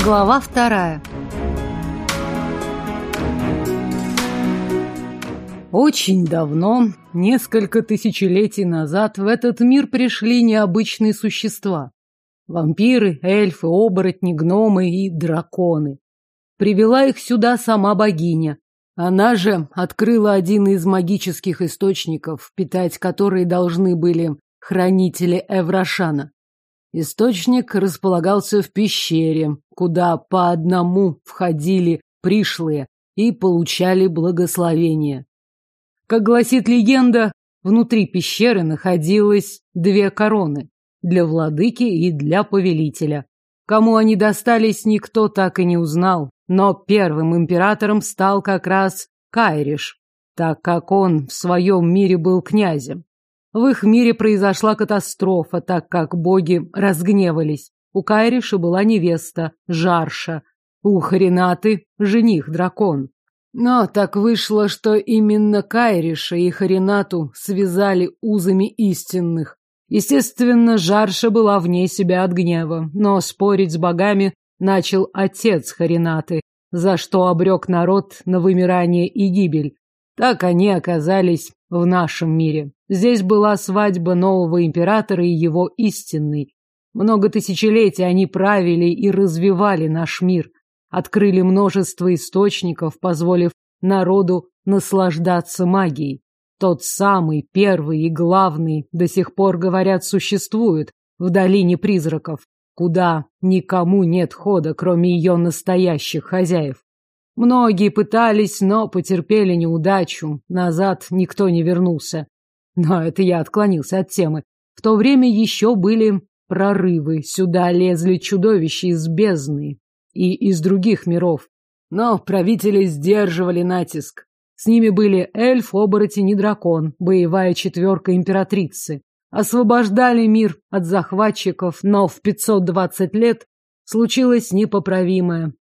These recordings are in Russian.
Глава вторая. Очень давно, несколько тысячелетий назад, в этот мир пришли необычные существа. Вампиры, эльфы, оборотни, гномы и драконы. Привела их сюда сама богиня. Она же открыла один из магических источников, питать которые должны были хранители Эврашана. Источник располагался в пещере, куда по одному входили пришлые и получали благословение. Как гласит легенда, внутри пещеры находилось две короны для владыки и для повелителя. Кому они достались, никто так и не узнал, но первым императором стал как раз Кайриш, так как он в своем мире был князем. В их мире произошла катастрофа, так как боги разгневались. У Кайриша была невеста, Жарша. У Харинаты – жених-дракон. Но так вышло, что именно Кайриша и Харинату связали узами истинных. Естественно, Жарша была вне себя от гнева, но спорить с богами начал отец Харинаты, за что обрек народ на вымирание и гибель. Так они оказались в нашем мире. Здесь была свадьба нового императора и его истинной. Много тысячелетий они правили и развивали наш мир, открыли множество источников, позволив народу наслаждаться магией. Тот самый первый и главный до сих пор, говорят, существует в долине призраков, куда никому нет хода, кроме ее настоящих хозяев. Многие пытались, но потерпели неудачу. Назад никто не вернулся. Но это я отклонился от темы. В то время еще были прорывы. Сюда лезли чудовища из бездны и из других миров. Но правители сдерживали натиск. С ними были эльф, оборотень и дракон, боевая четверка императрицы. Освобождали мир от захватчиков, но в 520 лет случилось непоправимое.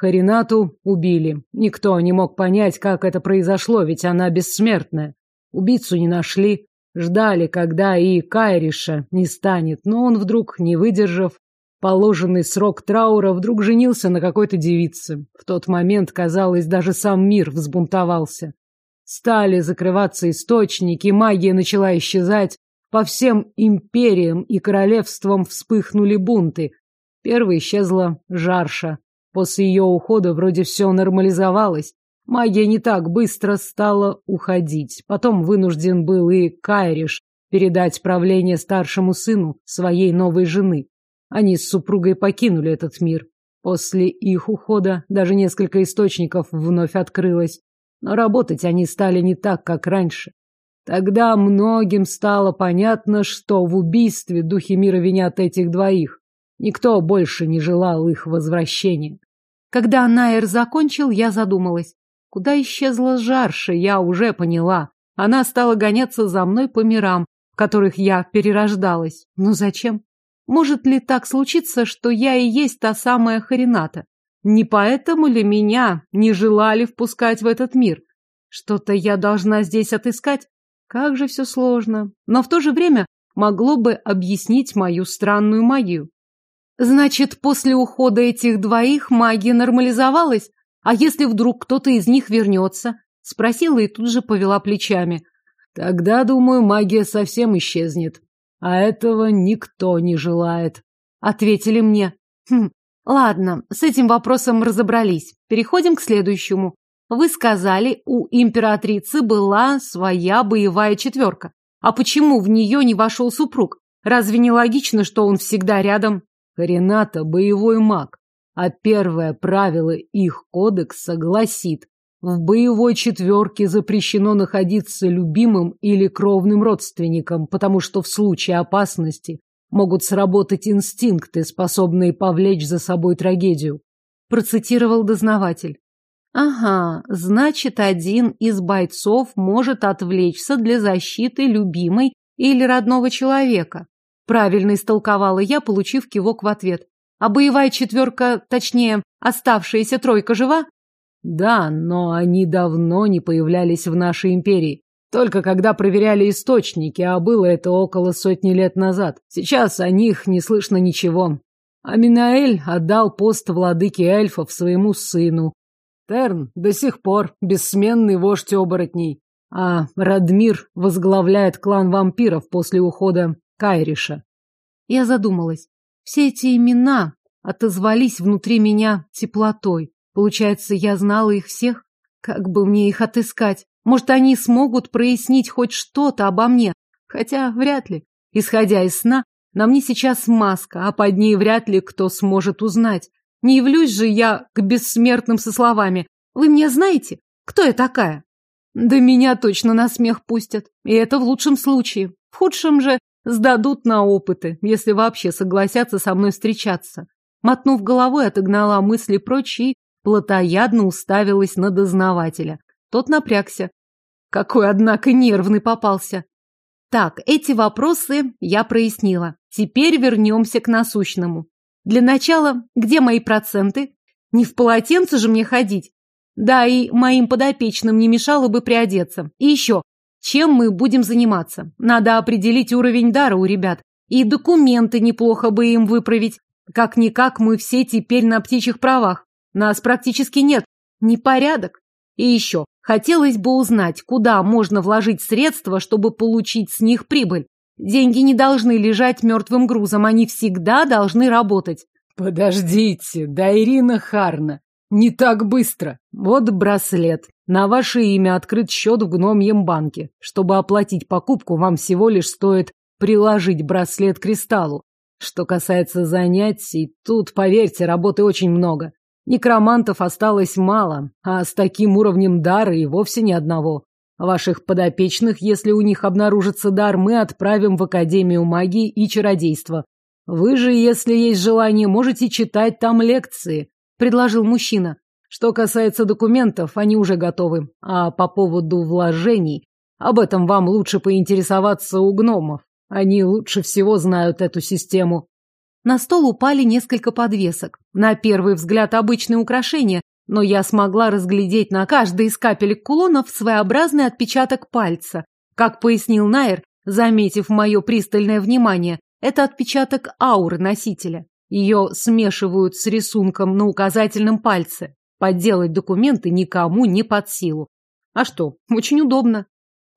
Харинату убили. Никто не мог понять, как это произошло, ведь она бессмертная. Убийцу не нашли. Ждали, когда и Кайриша не станет, но он вдруг, не выдержав положенный срок траура, вдруг женился на какой-то девице. В тот момент, казалось, даже сам мир взбунтовался. Стали закрываться источники, магия начала исчезать. По всем империям и королевствам вспыхнули бунты. Первой исчезла Жарша. После ее ухода вроде все нормализовалось. Магия не так быстро стала уходить. Потом вынужден был и Кайриш передать правление старшему сыну своей новой жены. Они с супругой покинули этот мир. После их ухода даже несколько источников вновь открылось. Но работать они стали не так, как раньше. Тогда многим стало понятно, что в убийстве духи мира винят этих двоих. Никто больше не желал их возвращения. Когда Найер закончил, я задумалась. Куда исчезла Жарша, я уже поняла. Она стала гоняться за мной по мирам, в которых я перерождалась. Но зачем? Может ли так случиться, что я и есть та самая Харината? Не поэтому ли меня не желали впускать в этот мир? Что-то я должна здесь отыскать? Как же все сложно. Но в то же время могло бы объяснить мою странную магию. Значит, после ухода этих двоих магия нормализовалась? А если вдруг кто-то из них вернется? Спросила и тут же повела плечами. Тогда, думаю, магия совсем исчезнет. А этого никто не желает. Ответили мне. Хм, ладно, с этим вопросом разобрались. Переходим к следующему. Вы сказали, у императрицы была своя боевая четверка. А почему в нее не вошел супруг? Разве не логично, что он всегда рядом? Рената – боевой маг, а первое правило их кодекса гласит, в боевой четверке запрещено находиться любимым или кровным родственником, потому что в случае опасности могут сработать инстинкты, способные повлечь за собой трагедию. Процитировал дознаватель. Ага, значит, один из бойцов может отвлечься для защиты любимой или родного человека. Правильно истолковала я, получив кивок в ответ. А боевая четверка, точнее, оставшаяся тройка жива? Да, но они давно не появлялись в нашей империи. Только когда проверяли источники, а было это около сотни лет назад. Сейчас о них не слышно ничего. Аминаэль отдал пост владыки эльфов своему сыну. Терн до сих пор бессменный вождь оборотней, а Радмир возглавляет клан вампиров после ухода Кайриша. Я задумалась. Все эти имена отозвались внутри меня теплотой. Получается, я знала их всех? Как бы мне их отыскать? Может, они смогут прояснить хоть что-то обо мне? Хотя вряд ли. Исходя из сна, на мне сейчас маска, а под ней вряд ли кто сможет узнать. Не явлюсь же я к бессмертным со словами «Вы меня знаете? Кто я такая?» Да меня точно на смех пустят. И это в лучшем случае. В худшем же сдадут на опыты, если вообще согласятся со мной встречаться. Мотнув головой, отогнала мысли прочь и плотоядно уставилась на дознавателя. Тот напрягся. Какой, однако, нервный попался. Так, эти вопросы я прояснила. Теперь вернемся к насущному. Для начала, где мои проценты? Не в полотенце же мне ходить. Да, и моим подопечным не мешало бы приодеться. И еще, чем мы будем заниматься? Надо определить уровень дара у ребят. И документы неплохо бы им выправить. Как-никак мы все теперь на птичьих правах. Нас практически нет. Непорядок. И еще, хотелось бы узнать, куда можно вложить средства, чтобы получить с них прибыль. Деньги не должны лежать мертвым грузом, они всегда должны работать. Подождите, да Ирина Харна, не так быстро. Вот браслет. На ваше имя открыт счет в гномьем банке. Чтобы оплатить покупку, вам всего лишь стоит приложить браслет к кристаллу. Что касается занятий, тут, поверьте, работы очень много. Некромантов осталось мало, а с таким уровнем дара и вовсе ни одного. Ваших подопечных, если у них обнаружится дар, мы отправим в Академию магии и чародейства. Вы же, если есть желание, можете читать там лекции, предложил мужчина. Что касается документов, они уже готовы. А по поводу вложений, об этом вам лучше поинтересоваться у гномов. Они лучше всего знают эту систему. На стол упали несколько подвесок. На первый взгляд обычные украшения, но я смогла разглядеть на каждой из капелек кулонов своеобразный отпечаток пальца. Как пояснил Найер, заметив мое пристальное внимание, это отпечаток ауры носителя. Ее смешивают с рисунком на указательном пальце. Подделать документы никому не под силу. А что, очень удобно.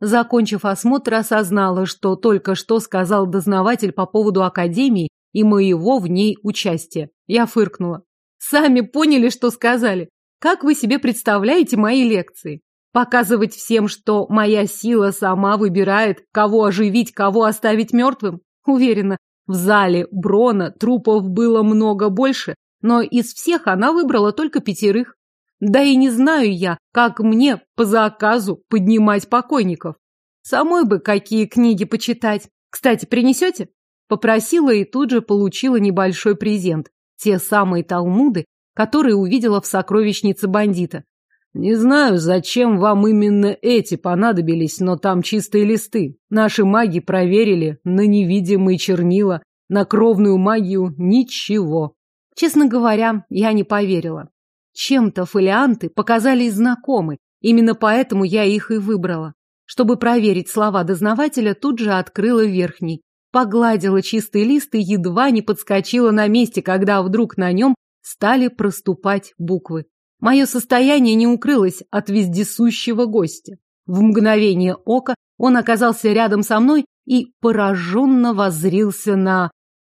Закончив осмотр, осознала, что только что сказал дознаватель по поводу академии и моего в ней участия. Я фыркнула. Сами поняли, что сказали. Как вы себе представляете мои лекции? Показывать всем, что моя сила сама выбирает, кого оживить, кого оставить мертвым? Уверена, в зале Брона трупов было много больше, но из всех она выбрала только пятерых. Да и не знаю я, как мне по заказу поднимать покойников. Самой бы какие книги почитать. Кстати, принесете? Попросила и тут же получила небольшой презент. Те самые талмуды, которые увидела в сокровищнице бандита. Не знаю, зачем вам именно эти понадобились, но там чистые листы. Наши маги проверили на невидимые чернила, на кровную магию ничего. Честно говоря, я не поверила. Чем-то фолианты показались знакомы, именно поэтому я их и выбрала. Чтобы проверить слова дознавателя, тут же открыла верхний погладила чистый лист и едва не подскочила на месте, когда вдруг на нем стали проступать буквы. Мое состояние не укрылось от вездесущего гостя. В мгновение ока он оказался рядом со мной и пораженно воззрился на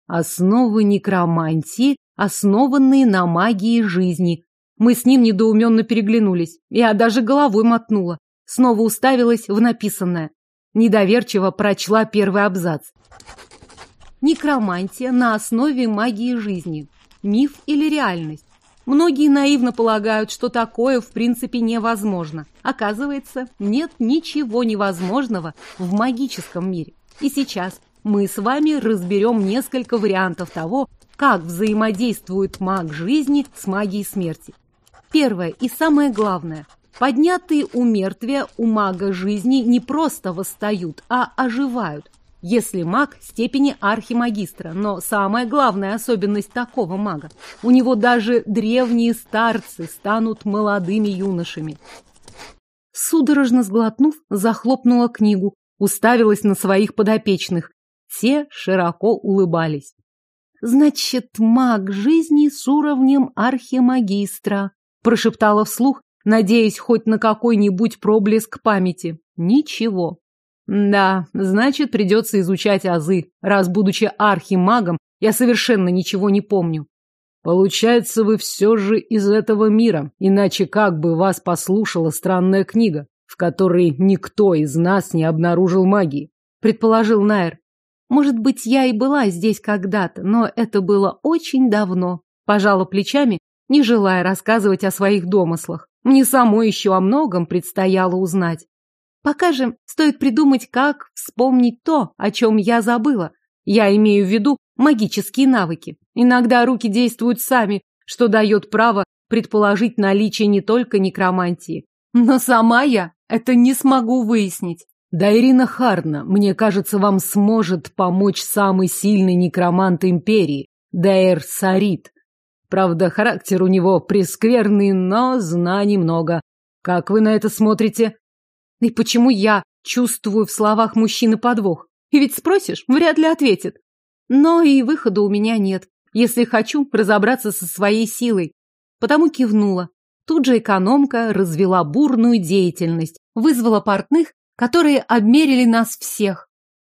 основы некромантии, основанные на магии жизни. Мы с ним недоуменно переглянулись. Я даже головой мотнула. Снова уставилась в написанное. Недоверчиво прочла первый абзац. Некромантия на основе магии жизни. Миф или реальность? Многие наивно полагают, что такое в принципе невозможно. Оказывается, нет ничего невозможного в магическом мире. И сейчас мы с вами разберем несколько вариантов того, как взаимодействует маг жизни с магией смерти. Первое и самое главное. Поднятые у мертвия у мага жизни не просто восстают, а оживают. Если маг степени архимагистра, но самая главная особенность такого мага – у него даже древние старцы станут молодыми юношами. Судорожно сглотнув, захлопнула книгу, уставилась на своих подопечных. Все широко улыбались. Значит, маг жизни с уровнем архимагистра, прошептала вслух, надеясь хоть на какой-нибудь проблеск памяти. Ничего. Да, значит, придется изучать азы, раз, будучи архимагом, я совершенно ничего не помню. Получается, вы все же из этого мира, иначе как бы вас послушала странная книга, в которой никто из нас не обнаружил магии, предположил Найр. Может быть, я и была здесь когда-то, но это было очень давно. Пожала плечами, не желая рассказывать о своих домыслах. Мне самой еще о многом предстояло узнать. Пока же стоит придумать, как вспомнить то, о чем я забыла. Я имею в виду магические навыки. Иногда руки действуют сами, что дает право предположить наличие не только некромантии. Но сама я это не смогу выяснить. Да, Ирина Харна, мне кажется, вам сможет помочь самый сильный некромант империи, Дайр Сарит. Правда, характер у него прескверный, но знаний много. Как вы на это смотрите? И почему я чувствую в словах мужчины подвох? И ведь спросишь, вряд ли ответит. Но и выхода у меня нет, если хочу разобраться со своей силой. Потому кивнула. Тут же экономка развела бурную деятельность, вызвала портных, которые обмерили нас всех.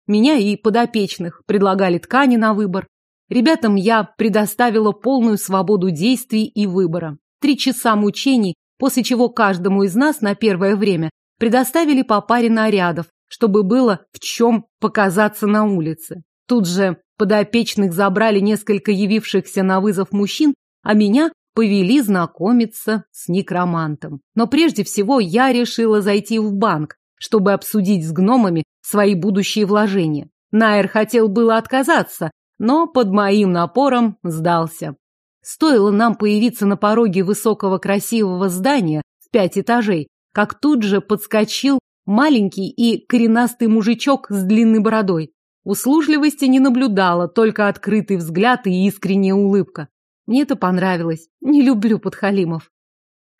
Меня и подопечных предлагали ткани на выбор. Ребятам я предоставила полную свободу действий и выбора. Три часа мучений, после чего каждому из нас на первое время предоставили по паре нарядов, чтобы было в чем показаться на улице. Тут же подопечных забрали несколько явившихся на вызов мужчин, а меня повели знакомиться с некромантом. Но прежде всего я решила зайти в банк, чтобы обсудить с гномами свои будущие вложения. Найер хотел было отказаться, но под моим напором сдался. Стоило нам появиться на пороге высокого красивого здания в пять этажей, как тут же подскочил маленький и коренастый мужичок с длинной бородой. Услужливости не наблюдала, только открытый взгляд и искренняя улыбка. Мне это понравилось. Не люблю подхалимов.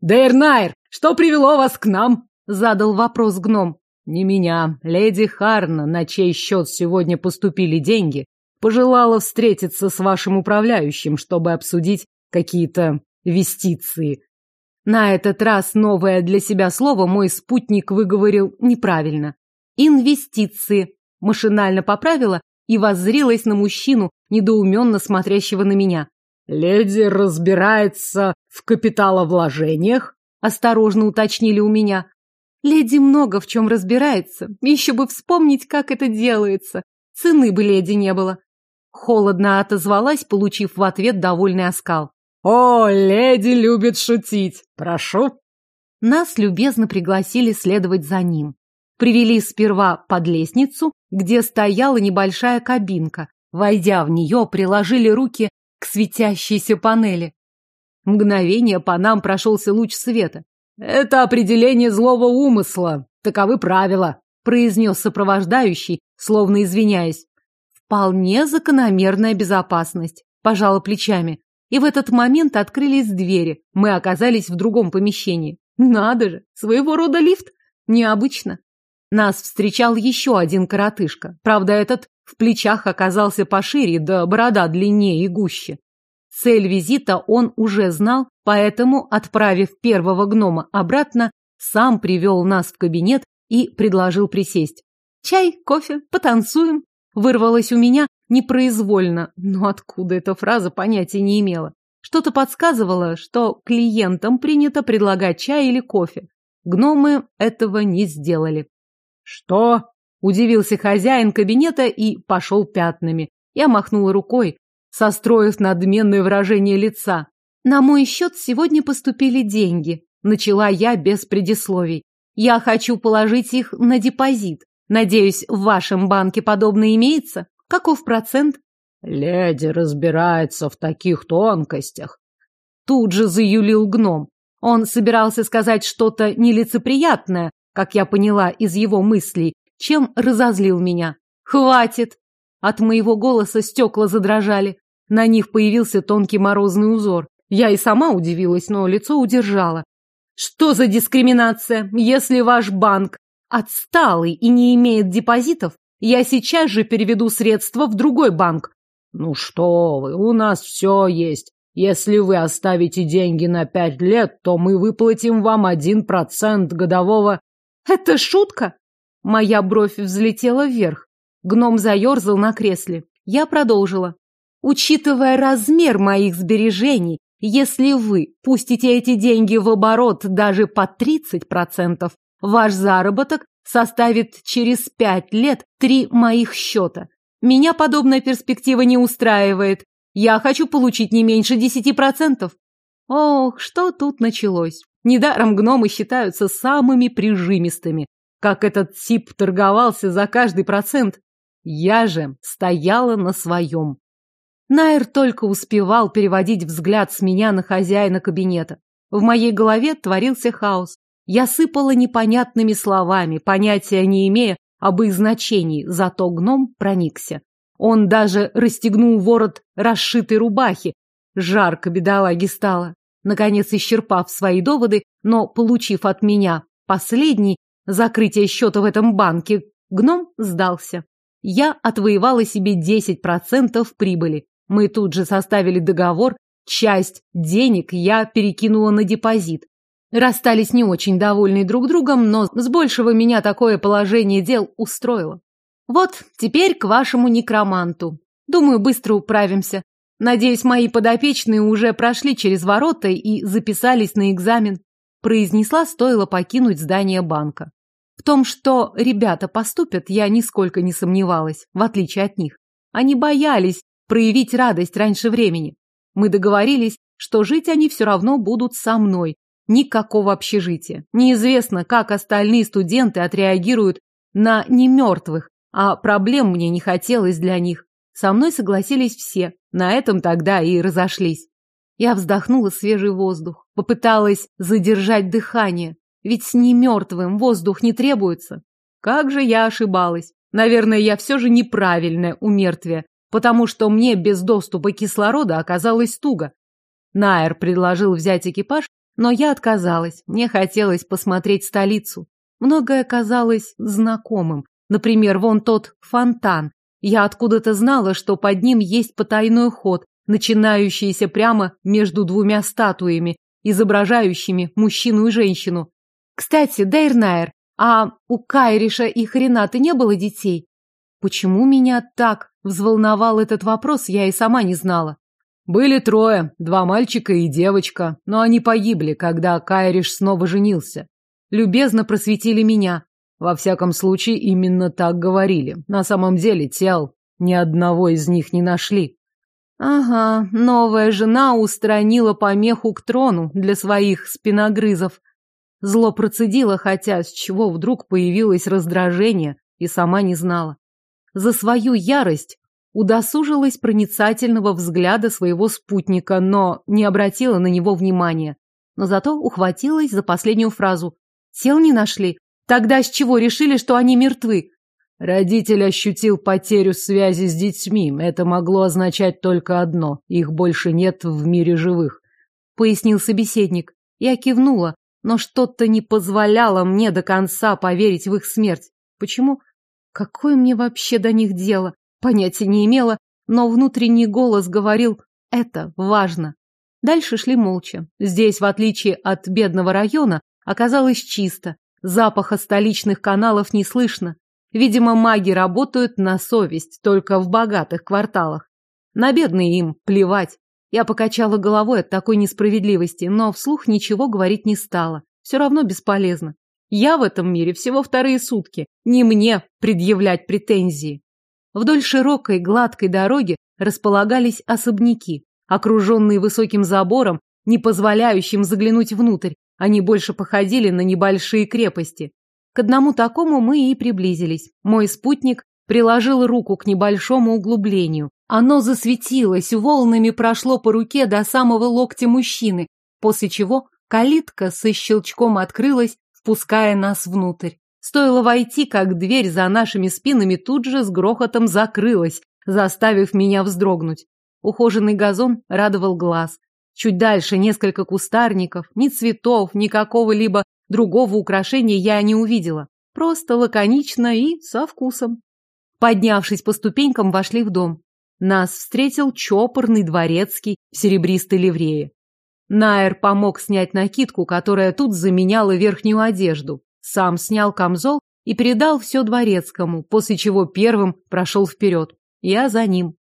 «Дейрнайр, что привело вас к нам?» — задал вопрос гном. «Не меня, леди Харна, на чей счет сегодня поступили деньги, пожелала встретиться с вашим управляющим, чтобы обсудить какие-то вестиции. На этот раз новое для себя слово мой спутник выговорил неправильно. Инвестиции. Машинально поправила и воззрелась на мужчину, недоуменно смотрящего на меня. «Леди разбирается в капиталовложениях?» Осторожно уточнили у меня. Леди много в чем разбирается. Еще бы вспомнить, как это делается. Цены бы леди не было. Холодно отозвалась, получив в ответ довольный оскал. «О, леди любит шутить! Прошу!» Нас любезно пригласили следовать за ним. Привели сперва под лестницу, где стояла небольшая кабинка. Войдя в нее, приложили руки к светящейся панели. Мгновение по нам прошелся луч света. «Это определение злого умысла. Таковы правила», — произнес сопровождающий, словно извиняясь. Вполне закономерная безопасность. Пожала плечами. И в этот момент открылись двери. Мы оказались в другом помещении. Надо же, своего рода лифт. Необычно. Нас встречал еще один коротышка. Правда, этот в плечах оказался пошире, да борода длиннее и гуще. Цель визита он уже знал, поэтому, отправив первого гнома обратно, сам привел нас в кабинет и предложил присесть. «Чай, кофе, потанцуем?» Вырвалось у меня непроизвольно, но откуда эта фраза понятия не имела. Что-то подсказывало, что клиентам принято предлагать чай или кофе. Гномы этого не сделали. «Что?» – удивился хозяин кабинета и пошел пятнами. Я махнула рукой, состроив надменное выражение лица. «На мой счет сегодня поступили деньги», – начала я без предисловий. «Я хочу положить их на депозит. Надеюсь, в вашем банке подобное имеется? Каков процент? Леди разбирается в таких тонкостях. Тут же заюлил гном. Он собирался сказать что-то нелицеприятное, как я поняла из его мыслей, чем разозлил меня. Хватит! От моего голоса стекла задрожали. На них появился тонкий морозный узор. Я и сама удивилась, но лицо удержала. Что за дискриминация, если ваш банк отсталый и не имеет депозитов, я сейчас же переведу средства в другой банк. Ну что вы, у нас все есть. Если вы оставите деньги на пять лет, то мы выплатим вам один процент годового. Это шутка? Моя бровь взлетела вверх. Гном заерзал на кресле. Я продолжила. Учитывая размер моих сбережений, если вы пустите эти деньги в оборот даже по 30%, ваш заработок составит через пять лет три моих счета. Меня подобная перспектива не устраивает. Я хочу получить не меньше десяти процентов. Ох, что тут началось. Недаром гномы считаются самыми прижимистыми. Как этот тип торговался за каждый процент. Я же стояла на своем. Найр только успевал переводить взгляд с меня на хозяина кабинета. В моей голове творился хаос. Я сыпала непонятными словами, понятия не имея об их значении, зато гном проникся. Он даже расстегнул ворот расшитой рубахи. Жарко бедолаге стало. Наконец, исчерпав свои доводы, но получив от меня последний закрытие счета в этом банке, гном сдался. Я отвоевала себе 10% прибыли. Мы тут же составили договор, часть денег я перекинула на депозит. Расстались не очень довольны друг другом, но с большего меня такое положение дел устроило. Вот, теперь к вашему некроманту. Думаю, быстро управимся. Надеюсь, мои подопечные уже прошли через ворота и записались на экзамен. Произнесла, стоило покинуть здание банка. В том, что ребята поступят, я нисколько не сомневалась, в отличие от них. Они боялись проявить радость раньше времени. Мы договорились, что жить они все равно будут со мной. Никакого общежития. Неизвестно, как остальные студенты отреагируют на немертвых, а проблем мне не хотелось для них. Со мной согласились все, на этом тогда и разошлись. Я вздохнула свежий воздух, попыталась задержать дыхание, ведь с немертвым воздух не требуется. Как же я ошибалась. Наверное, я все же неправильное умертвие, потому что мне без доступа кислорода оказалось туго. Найер предложил взять экипаж, но я отказалась. Мне хотелось посмотреть столицу. Многое казалось знакомым. Например, вон тот фонтан. Я откуда-то знала, что под ним есть потайной ход, начинающийся прямо между двумя статуями, изображающими мужчину и женщину. Кстати, Дейрнайр, а у Кайриша и Хрената не было детей? Почему меня так взволновал этот вопрос, я и сама не знала. Были трое, два мальчика и девочка, но они погибли, когда Кайриш снова женился. Любезно просветили меня. Во всяком случае, именно так говорили. На самом деле тел ни одного из них не нашли. Ага, новая жена устранила помеху к трону для своих спиногрызов. Зло процедило, хотя с чего вдруг появилось раздражение, и сама не знала за свою ярость удосужилась проницательного взгляда своего спутника, но не обратила на него внимания. Но зато ухватилась за последнюю фразу. Тел не нашли. Тогда с чего решили, что они мертвы? Родитель ощутил потерю связи с детьми. Это могло означать только одно. Их больше нет в мире живых. Пояснил собеседник. Я кивнула, но что-то не позволяло мне до конца поверить в их смерть. Почему? Какое мне вообще до них дело? Понятия не имела, но внутренний голос говорил «это важно». Дальше шли молча. Здесь, в отличие от бедного района, оказалось чисто. Запаха столичных каналов не слышно. Видимо, маги работают на совесть, только в богатых кварталах. На бедные им плевать. Я покачала головой от такой несправедливости, но вслух ничего говорить не стала. Все равно бесполезно. Я в этом мире всего вторые сутки. Не мне предъявлять претензии. Вдоль широкой гладкой дороги располагались особняки, окруженные высоким забором, не позволяющим заглянуть внутрь. Они больше походили на небольшие крепости. К одному такому мы и приблизились. Мой спутник приложил руку к небольшому углублению. Оно засветилось, волнами прошло по руке до самого локтя мужчины, после чего калитка со щелчком открылась, впуская нас внутрь. Стоило войти, как дверь за нашими спинами тут же с грохотом закрылась, заставив меня вздрогнуть. Ухоженный газон радовал глаз. Чуть дальше несколько кустарников, ни цветов, ни какого-либо другого украшения я не увидела. Просто лаконично и со вкусом. Поднявшись по ступенькам, вошли в дом. нас встретил чопорный дворецкий в серебристой ливрее. Найер помог снять накидку, которая тут заменяла верхнюю одежду. Сам снял камзол и передал все дворецкому, после чего первым прошел вперед. Я за ним.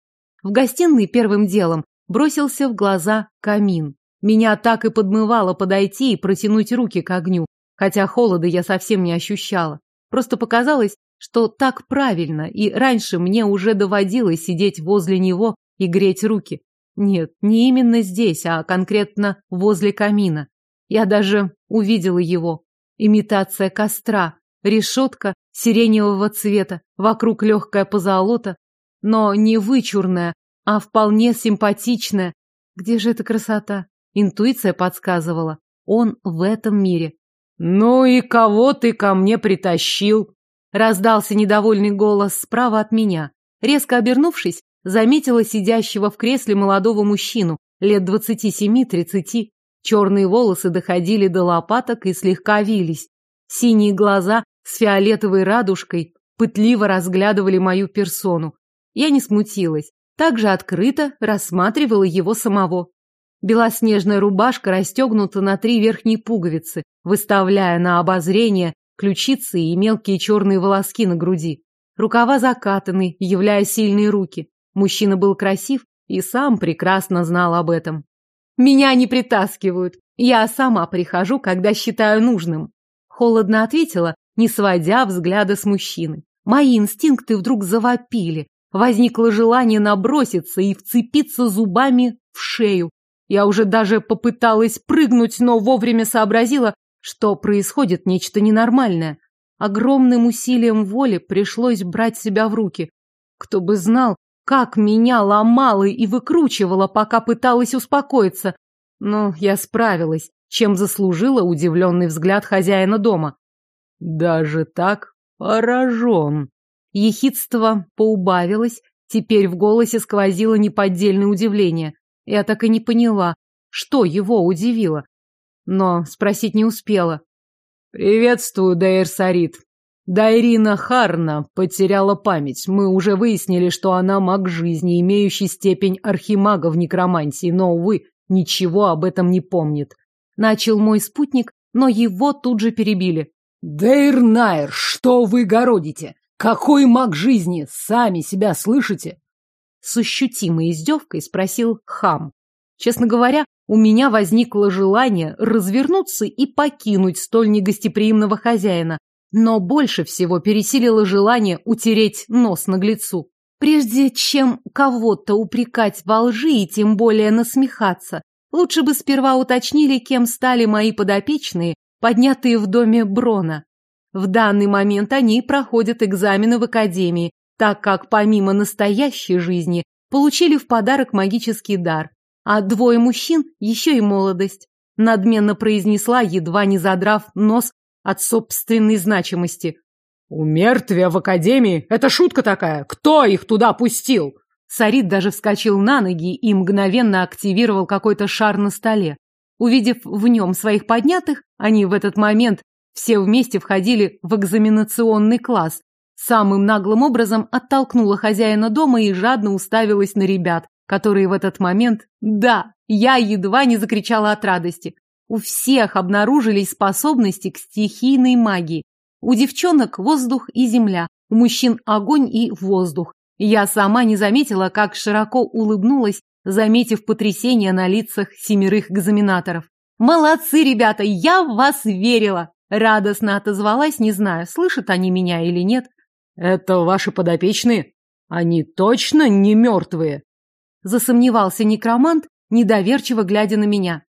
В гостиной первым делом бросился в глаза камин. Меня так и подмывало подойти и протянуть руки к огню, хотя холода я совсем не ощущала. Просто показалось, что так правильно, и раньше мне уже доводилось сидеть возле него и греть руки. Нет, не именно здесь, а конкретно возле камина. Я даже увидела его. Имитация костра, решетка сиреневого цвета, вокруг легкая позолота, но не вычурная, а вполне симпатичная. Где же эта красота? Интуиция подсказывала. Он в этом мире. «Ну и кого ты ко мне притащил?» Раздался недовольный голос справа от меня. Резко обернувшись, заметила сидящего в кресле молодого мужчину, лет двадцати семи-тридцати. Черные волосы доходили до лопаток и слегка вились. Синие глаза с фиолетовой радужкой пытливо разглядывали мою персону. Я не смутилась, также открыто рассматривала его самого. Белоснежная рубашка расстегнута на три верхние пуговицы, выставляя на обозрение ключицы и мелкие черные волоски на груди. Рукава закатаны, являя сильные руки. Мужчина был красив и сам прекрасно знал об этом. «Меня не притаскивают. Я сама прихожу, когда считаю нужным», — холодно ответила, не сводя взгляда с мужчины. Мои инстинкты вдруг завопили. Возникло желание наброситься и вцепиться зубами в шею. Я уже даже попыталась прыгнуть, но вовремя сообразила, что происходит нечто ненормальное. Огромным усилием воли пришлось брать себя в руки. Кто бы знал, как меня ломало и выкручивало, пока пыталась успокоиться. Но я справилась, чем заслужила удивленный взгляд хозяина дома. Даже так поражен. Ехидство поубавилось, теперь в голосе сквозило неподдельное удивление. Я так и не поняла, что его удивило. Но спросить не успела. «Приветствую, Дейр Сарит. Дайрина Харна потеряла память. Мы уже выяснили, что она маг жизни, имеющий степень архимага в некромантии, но, увы, ничего об этом не помнит. Начал мой спутник, но его тут же перебили. Дейр Найр, что вы городите? Какой маг жизни? Сами себя слышите? С ощутимой издевкой спросил хам. Честно говоря, у меня возникло желание развернуться и покинуть столь негостеприимного хозяина, но больше всего пересилило желание утереть нос наглецу. Прежде чем кого-то упрекать во лжи и тем более насмехаться, лучше бы сперва уточнили, кем стали мои подопечные, поднятые в доме Брона. В данный момент они проходят экзамены в академии, так как помимо настоящей жизни получили в подарок магический дар, а двое мужчин еще и молодость. Надменно произнесла, едва не задрав нос от собственной значимости. «У мертвия в академии? Это шутка такая! Кто их туда пустил?» Сарит даже вскочил на ноги и мгновенно активировал какой-то шар на столе. Увидев в нем своих поднятых, они в этот момент все вместе входили в экзаменационный класс. Самым наглым образом оттолкнула хозяина дома и жадно уставилась на ребят, которые в этот момент... Да, я едва не закричала от радости. У всех обнаружились способности к стихийной магии. У девчонок воздух и земля, у мужчин огонь и воздух. Я сама не заметила, как широко улыбнулась заметив потрясение на лицах семерых экзаменаторов. «Молодцы, ребята, я в вас верила!» Радостно отозвалась, не знаю, слышат они меня или нет. «Это ваши подопечные? Они точно не мертвые?» Засомневался некромант, недоверчиво глядя на меня.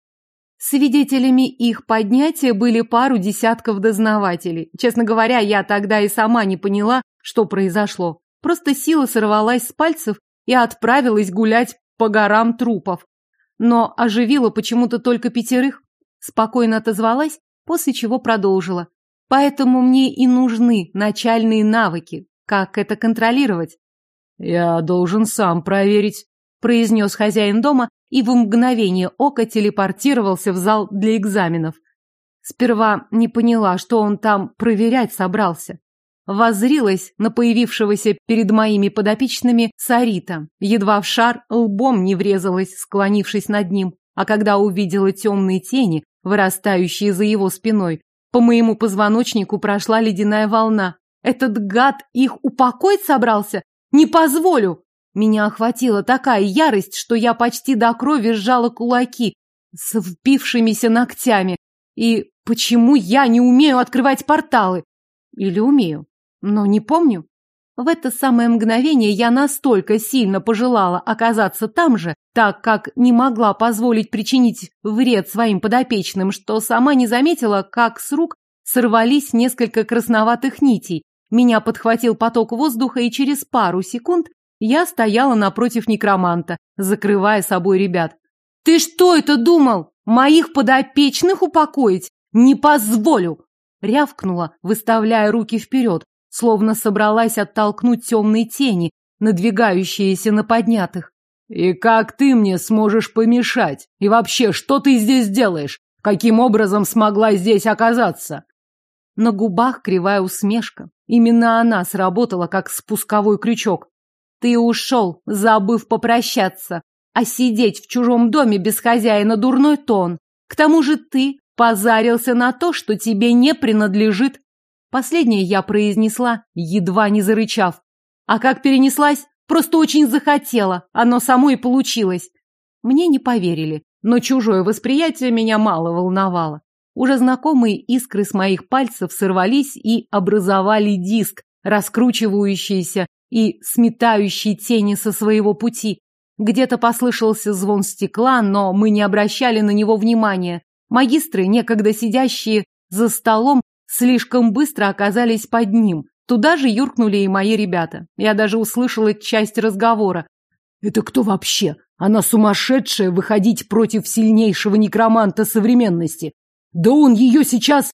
Свидетелями их поднятия были пару десятков дознавателей. Честно говоря, я тогда и сама не поняла, что произошло. Просто сила сорвалась с пальцев и отправилась гулять по горам трупов. Но оживила почему-то только пятерых. Спокойно отозвалась, после чего продолжила. Поэтому мне и нужны начальные навыки. Как это контролировать? Я должен сам проверить, произнес хозяин дома и в мгновение ока телепортировался в зал для экзаменов. Сперва не поняла, что он там проверять собрался. воззрилась на появившегося перед моими подопечными Сарита. Едва в шар лбом не врезалась, склонившись над ним. А когда увидела темные тени, вырастающие за его спиной, по моему позвоночнику прошла ледяная волна. Этот гад их упокоить собрался? Не позволю! Меня охватила такая ярость, что я почти до крови сжала кулаки с впившимися ногтями. И почему я не умею открывать порталы? Или умею? Но не помню. В это самое мгновение я настолько сильно пожелала оказаться там же, так как не могла позволить причинить вред своим подопечным, что сама не заметила, как с рук сорвались несколько красноватых нитей. Меня подхватил поток воздуха, и через пару секунд я стояла напротив некроманта, закрывая собой ребят. «Ты что это думал? Моих подопечных упокоить? Не позволю!» Рявкнула, выставляя руки вперед, словно собралась оттолкнуть темные тени, надвигающиеся на поднятых. «И как ты мне сможешь помешать? И вообще, что ты здесь делаешь? Каким образом смогла здесь оказаться?» На губах кривая усмешка. Именно она сработала, как спусковой крючок. «Ты ушел, забыв попрощаться, а сидеть в чужом доме без хозяина дурной тон. К тому же ты позарился на то, что тебе не принадлежит Последнее я произнесла, едва не зарычав. А как перенеслась? Просто очень захотела. Оно само и получилось. Мне не поверили, но чужое восприятие меня мало волновало. Уже знакомые искры с моих пальцев сорвались и образовали диск, раскручивающийся и сметающий тени со своего пути. Где-то послышался звон стекла, но мы не обращали на него внимания. Магистры, некогда сидящие за столом, слишком быстро оказались под ним. Туда же юркнули и мои ребята. Я даже услышала часть разговора. «Это кто вообще? Она сумасшедшая выходить против сильнейшего некроманта современности. Да он ее сейчас...»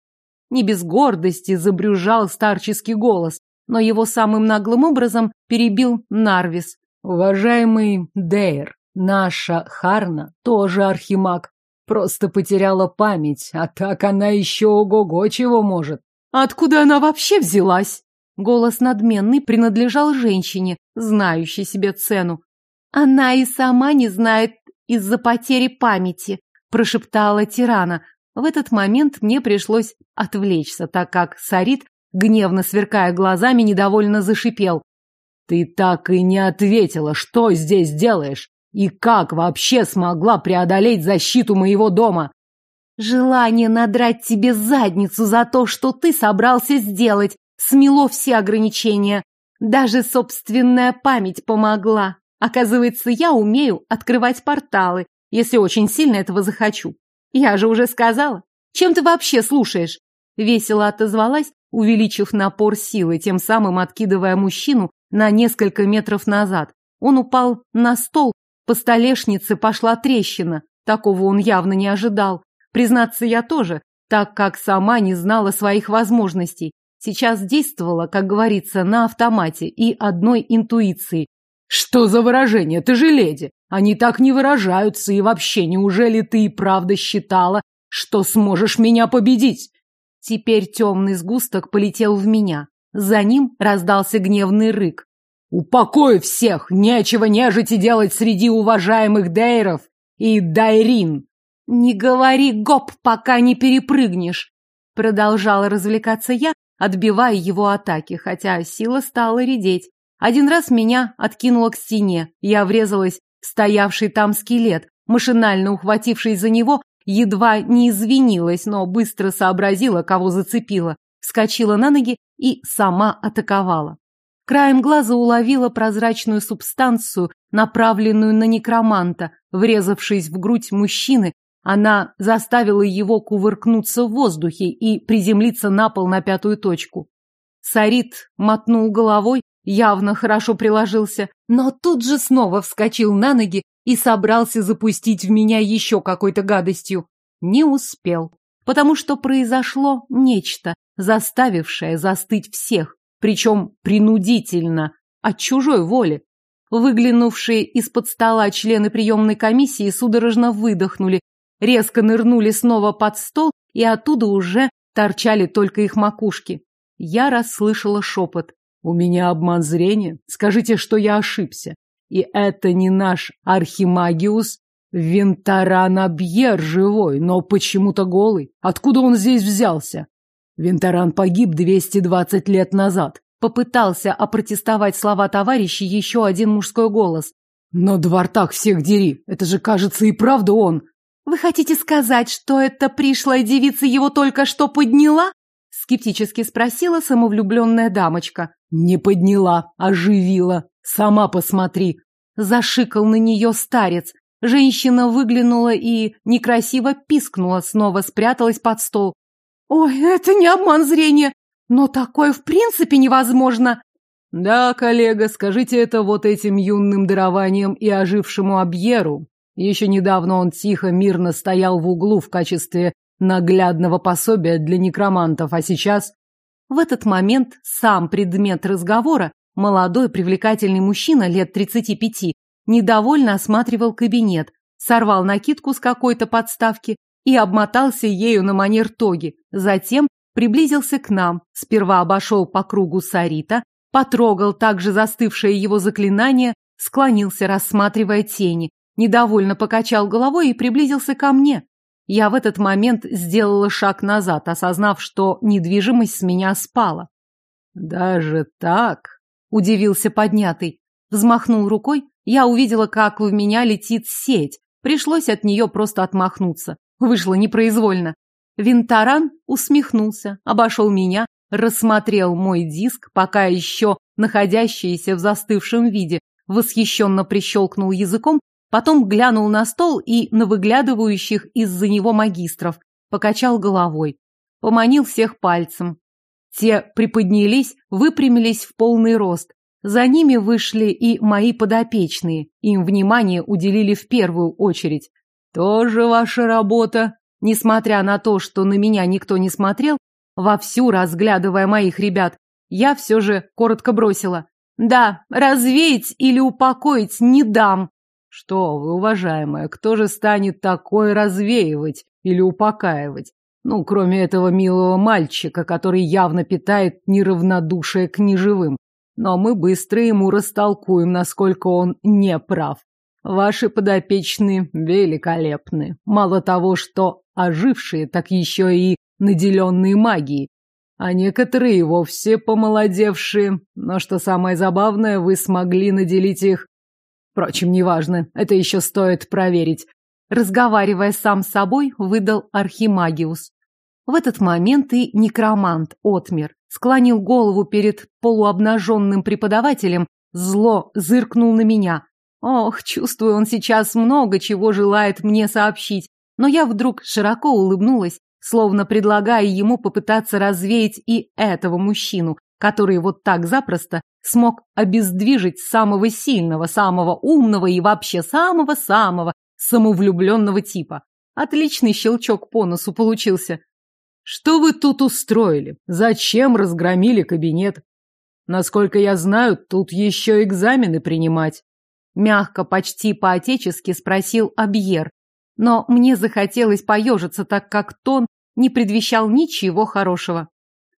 Не без гордости забрюжал старческий голос, но его самым наглым образом перебил Нарвис. «Уважаемый Дейр, наша Харна тоже архимаг. Просто потеряла память, а так она еще ого-го чего может. Откуда она вообще взялась? Голос надменный принадлежал женщине, знающей себе цену. Она и сама не знает из-за потери памяти, прошептала тирана. В этот момент мне пришлось отвлечься, так как Сарит, гневно сверкая глазами, недовольно зашипел. «Ты так и не ответила, что здесь делаешь? И как вообще смогла преодолеть защиту моего дома? Желание надрать тебе задницу за то, что ты собрался сделать, смело все ограничения. Даже собственная память помогла. Оказывается, я умею открывать порталы, если очень сильно этого захочу. Я же уже сказала. Чем ты вообще слушаешь? Весело отозвалась, увеличив напор силы, тем самым откидывая мужчину на несколько метров назад. Он упал на стол, по столешнице пошла трещина. Такого он явно не ожидал. Признаться, я тоже, так как сама не знала своих возможностей. Сейчас действовала, как говорится, на автомате и одной интуиции. «Что за выражение? Ты же леди! Они так не выражаются, и вообще, неужели ты и правда считала, что сможешь меня победить?» Теперь темный сгусток полетел в меня. За ним раздался гневный рык. Упокой всех! Нечего нежити делать среди уважаемых дейров и дайрин!» «Не говори гоп, пока не перепрыгнешь!» Продолжала развлекаться я, отбивая его атаки, хотя сила стала редеть. Один раз меня откинуло к стене. Я врезалась в стоявший там скелет, машинально ухватившись за него, едва не извинилась, но быстро сообразила, кого зацепила, вскочила на ноги и сама атаковала. Краем глаза уловила прозрачную субстанцию, направленную на некроманта. Врезавшись в грудь мужчины, она заставила его кувыркнуться в воздухе и приземлиться на пол на пятую точку. Сарит мотнул головой, явно хорошо приложился, но тут же снова вскочил на ноги и собрался запустить в меня еще какой-то гадостью. Не успел, потому что произошло нечто, заставившее застыть всех причем принудительно, от чужой воли. Выглянувшие из-под стола члены приемной комиссии судорожно выдохнули, резко нырнули снова под стол, и оттуда уже торчали только их макушки. Я расслышала шепот. У меня обман зрения. Скажите, что я ошибся. И это не наш архимагиус Винтаран Абьер живой, но почему-то голый. Откуда он здесь взялся? Винтаран погиб 220 лет назад. Попытался опротестовать слова товарища еще один мужской голос. Но Двартак всех дери. Это же, кажется, и правда он. Вы хотите сказать, что эта пришлая девица его только что подняла? Скептически спросила самовлюбленная дамочка. Не подняла, оживила. Сама посмотри. Зашикал на нее старец. Женщина выглянула и некрасиво пискнула, снова спряталась под стол. «Ой, это не обман зрения, но такое в принципе невозможно!» «Да, коллега, скажите это вот этим юным дарованием и ожившему Абьеру, еще недавно он тихо, мирно стоял в углу в качестве наглядного пособия для некромантов, а сейчас... В этот момент сам предмет разговора, молодой привлекательный мужчина лет 35, недовольно осматривал кабинет, сорвал накидку с какой-то подставки и обмотался ею на манер тоги. Затем приблизился к нам, сперва обошел по кругу Сарита, потрогал также застывшее его заклинание, склонился, рассматривая тени, недовольно покачал головой и приблизился ко мне. Я в этот момент сделала шаг назад, осознав, что недвижимость с меня спала. «Даже так?» — удивился поднятый. Взмахнул рукой, я увидела, как в меня летит сеть. Пришлось от нее просто отмахнуться. Вышло непроизвольно. Винтаран усмехнулся, обошел меня, рассмотрел мой диск, пока еще находящийся в застывшем виде, восхищенно прищелкнул языком Потом глянул на стол и на выглядывающих из-за него магистров, покачал головой, поманил всех пальцем. Те приподнялись, выпрямились в полный рост. За ними вышли и мои подопечные. Им внимание уделили в первую очередь. Тоже ваша работа. Несмотря на то, что на меня никто не смотрел, вовсю разглядывая моих ребят, я все же коротко бросила. Да, развеять или упокоить не дам. Что вы, уважаемая, кто же станет такое развеивать или упокаивать? Ну, кроме этого милого мальчика, который явно питает неравнодушие к неживым. Но мы быстро ему растолкуем, насколько он не прав. Ваши подопечные великолепны. Мало того, что ожившие, так еще и наделенные магией. А некоторые вовсе помолодевшие. Но что самое забавное, вы смогли наделить их Впрочем, неважно, это еще стоит проверить. Разговаривая сам с собой, выдал Архимагиус. В этот момент и некромант отмер, склонил голову перед полуобнаженным преподавателем, зло зыркнул на меня. Ох, чувствую, он сейчас много чего желает мне сообщить, но я вдруг широко улыбнулась, словно предлагая ему попытаться развеять и этого мужчину, который вот так запросто смог обездвижить самого сильного, самого умного и вообще самого-самого самовлюбленного типа. Отличный щелчок по носу получился. Что вы тут устроили? Зачем разгромили кабинет? Насколько я знаю, тут еще экзамены принимать. Мягко, почти по-отечески спросил Абьер. Но мне захотелось поежиться, так как тон не предвещал ничего хорошего.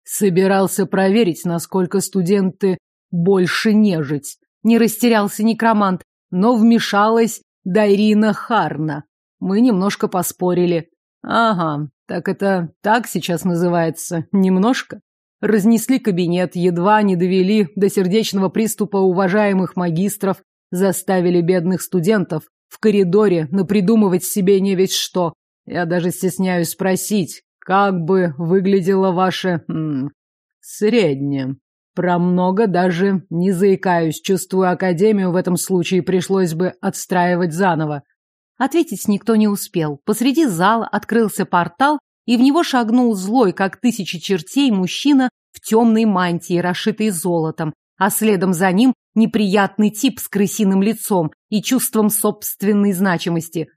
Собирался проверить, насколько студенты больше нежить. Не растерялся некромант, но вмешалась Дайрина Харна. Мы немножко поспорили. Ага, так это так сейчас называется. Немножко. Разнесли кабинет, едва не довели до сердечного приступа уважаемых магистров, заставили бедных студентов в коридоре напридумывать себе не ведь что. Я даже стесняюсь спросить, как бы выглядело ваше... М -м, среднее. Про много даже не заикаюсь, чувствую, Академию в этом случае пришлось бы отстраивать заново. Ответить никто не успел. Посреди зала открылся портал, и в него шагнул злой, как тысячи чертей, мужчина в темной мантии, расшитой золотом, а следом за ним неприятный тип с крысиным лицом и чувством собственной значимости.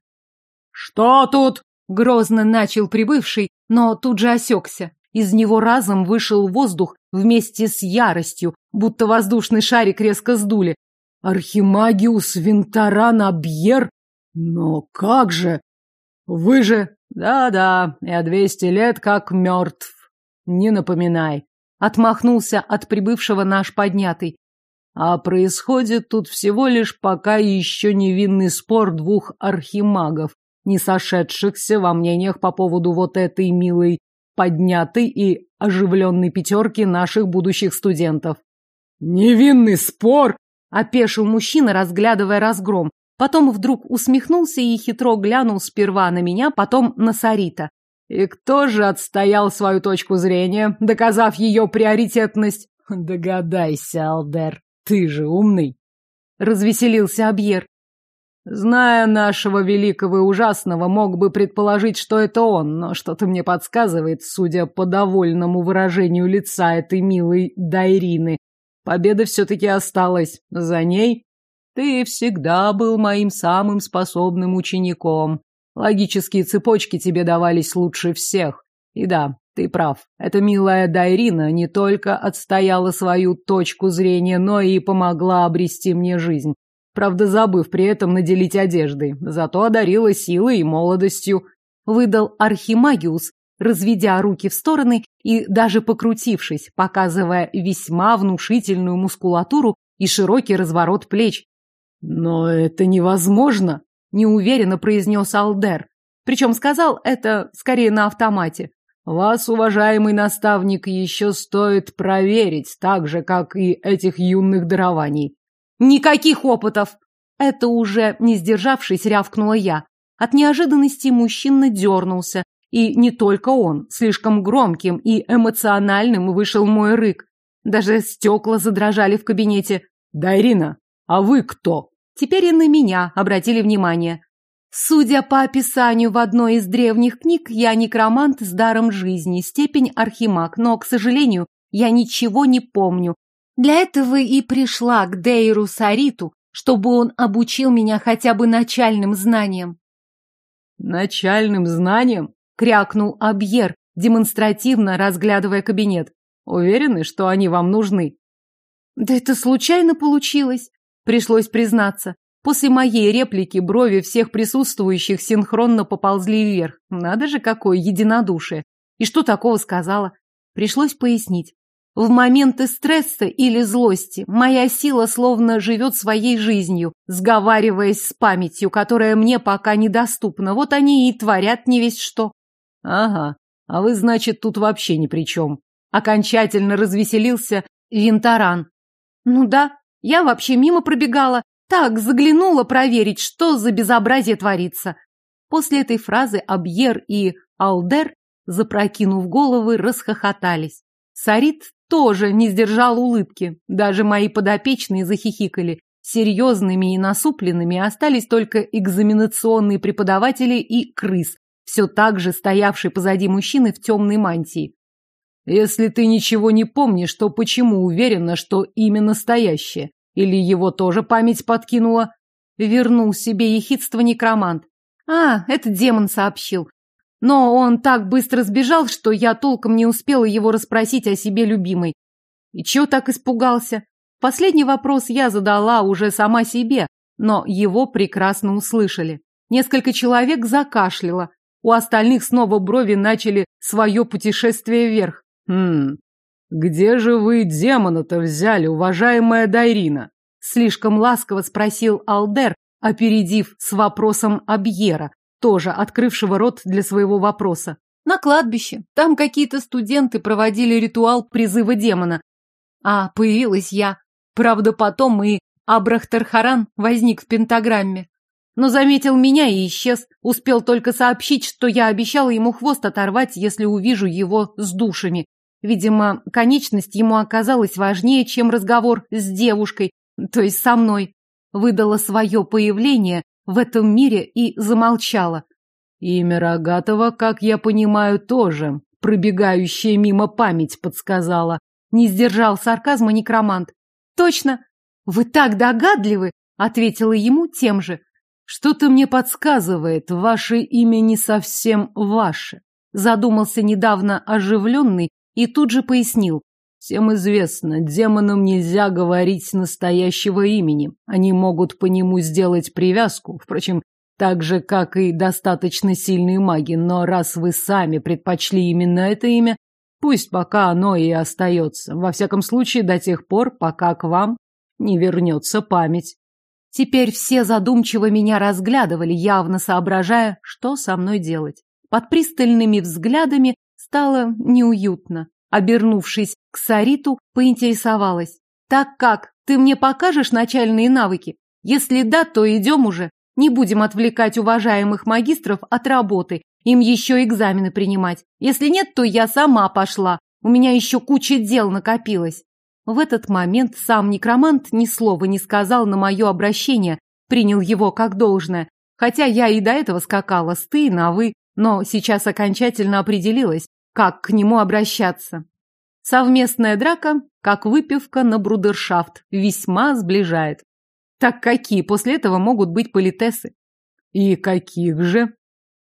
«Что тут?» — грозно начал прибывший, но тут же осекся. Из него разом вышел воздух вместе с яростью, будто воздушный шарик резко сдули. Архимагиус Винтаран Абьер? Но как же? Вы же... Да-да, я двести лет как мертв. Не напоминай. Отмахнулся от прибывшего наш поднятый. А происходит тут всего лишь пока еще невинный спор двух архимагов, не сошедшихся во мнениях по поводу вот этой милой поднятой и оживленной пятерки наших будущих студентов. «Невинный спор!» — опешил мужчина, разглядывая разгром. Потом вдруг усмехнулся и хитро глянул сперва на меня, потом на Сарита. «И кто же отстоял свою точку зрения, доказав ее приоритетность?» «Догадайся, Алдер». Ты же умный. Развеселился Абьер. Зная нашего великого и ужасного, мог бы предположить, что это он, но что-то мне подсказывает, судя по довольному выражению лица этой милой Дайрины, победа все-таки осталась. За ней ты всегда был моим самым способным учеником. Логические цепочки тебе давались лучше всех. И да, ты прав. Эта милая Дайрина не только отстояла свою точку зрения, но и помогла обрести мне жизнь. Правда, забыв при этом наделить одеждой. Зато одарила силой и молодостью. Выдал Архимагиус, разведя руки в стороны и даже покрутившись, показывая весьма внушительную мускулатуру и широкий разворот плеч. «Но это невозможно», — неуверенно произнес Алдер. Причем сказал это скорее на автомате. Вас, уважаемый наставник, еще стоит проверить, так же, как и этих юных дарований. Никаких опытов! Это уже, не сдержавшись, рявкнула я. От неожиданности мужчина дернулся. И не только он. Слишком громким и эмоциональным вышел мой рык. Даже стекла задрожали в кабинете. «Да, Ирина, а вы кто?» Теперь и на меня обратили внимание. Судя по описанию в одной из древних книг, я некромант с даром жизни, степень архимаг, но, к сожалению, я ничего не помню. Для этого и пришла к Дейру Сариту, чтобы он обучил меня хотя бы начальным знаниям. «Начальным знаниям?» — крякнул Абьер, демонстративно разглядывая кабинет. «Уверены, что они вам нужны?» «Да это случайно получилось», — пришлось признаться. После моей реплики брови всех присутствующих синхронно поползли вверх. Надо же, какое единодушие. И что такого сказала? Пришлось пояснить. В моменты стресса или злости моя сила словно живет своей жизнью, сговариваясь с памятью, которая мне пока недоступна. Вот они и творят не весь что. Ага, а вы, значит, тут вообще ни при чем. Окончательно развеселился Винтаран. Ну да, я вообще мимо пробегала, так, заглянула проверить, что за безобразие творится. После этой фразы Абьер и Алдер, запрокинув головы, расхохотались. Сарит тоже не сдержал улыбки. Даже мои подопечные захихикали. Серьезными и насупленными остались только экзаменационные преподаватели и крыс, все так же стоявший позади мужчины в темной мантии. Если ты ничего не помнишь, то почему уверена, что имя настоящее? Или его тоже память подкинула? Вернул себе ехидство некромант. А, это демон сообщил. Но он так быстро сбежал, что я толком не успела его расспросить о себе любимой. И чего так испугался? Последний вопрос я задала уже сама себе, но его прекрасно услышали. Несколько человек закашляло. У остальных снова брови начали свое путешествие вверх. Хм, «Где же вы демона-то взяли, уважаемая Дайрина?» Слишком ласково спросил Алдер, опередив с вопросом Абьера, тоже открывшего рот для своего вопроса. «На кладбище. Там какие-то студенты проводили ритуал призыва демона. А появилась я. Правда, потом и Абрахтархаран возник в пентаграмме. Но заметил меня и исчез. Успел только сообщить, что я обещала ему хвост оторвать, если увижу его с душами. Видимо, конечность ему оказалась важнее, чем разговор с девушкой, то есть со мной. Выдала свое появление в этом мире и замолчала. Имя Рогатого, как я понимаю, тоже пробегающая мимо память подсказала. Не сдержал сарказма некромант. Точно. Вы так догадливы, ответила ему тем же. Что-то мне подсказывает, ваше имя не совсем ваше. Задумался недавно оживленный и тут же пояснил. Всем известно, демонам нельзя говорить настоящего имени. Они могут по нему сделать привязку, впрочем, так же, как и достаточно сильные маги, но раз вы сами предпочли именно это имя, Пусть пока оно и остается. Во всяком случае, до тех пор, пока к вам не вернется память. Теперь все задумчиво меня разглядывали, явно соображая, что со мной делать. Под пристальными взглядами стало неуютно. Обернувшись к Сариту, поинтересовалась. «Так как, ты мне покажешь начальные навыки? Если да, то идем уже. Не будем отвлекать уважаемых магистров от работы. Им еще экзамены принимать. Если нет, то я сама пошла. У меня еще куча дел накопилось». В этот момент сам некромант ни слова не сказал на мое обращение, принял его как должное. Хотя я и до этого скакала с «ты» на «вы», но сейчас окончательно определилась, как к нему обращаться. Совместная драка, как выпивка на брудершафт, весьма сближает. Так какие после этого могут быть политесы? И каких же?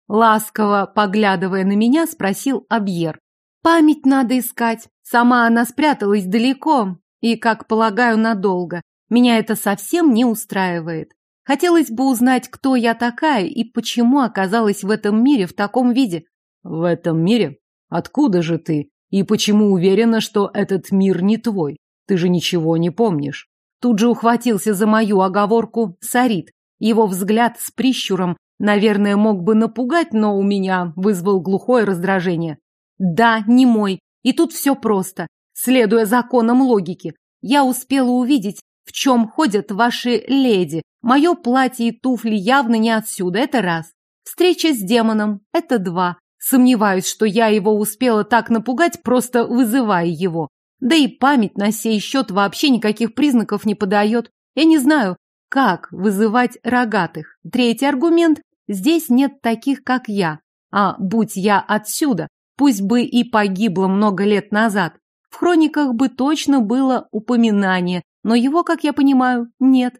Ласково, поглядывая на меня, спросил Абьер. Память надо искать. Сама она спряталась далеко и, как полагаю, надолго. Меня это совсем не устраивает. Хотелось бы узнать, кто я такая и почему оказалась в этом мире в таком виде. В этом мире? Откуда же ты? И почему уверена, что этот мир не твой? Ты же ничего не помнишь. Тут же ухватился за мою оговорку Сарит. Его взгляд с прищуром, наверное, мог бы напугать, но у меня вызвал глухое раздражение. Да, не мой. И тут все просто. Следуя законам логики, я успела увидеть, в чем ходят ваши леди. Мое платье и туфли явно не отсюда, это раз. Встреча с демоном – это два. Сомневаюсь, что я его успела так напугать, просто вызывая его. Да и память на сей счет вообще никаких признаков не подает. Я не знаю, как вызывать рогатых. Третий аргумент – здесь нет таких, как я. А будь я отсюда, пусть бы и погибла много лет назад, в хрониках бы точно было упоминание, но его, как я понимаю, нет.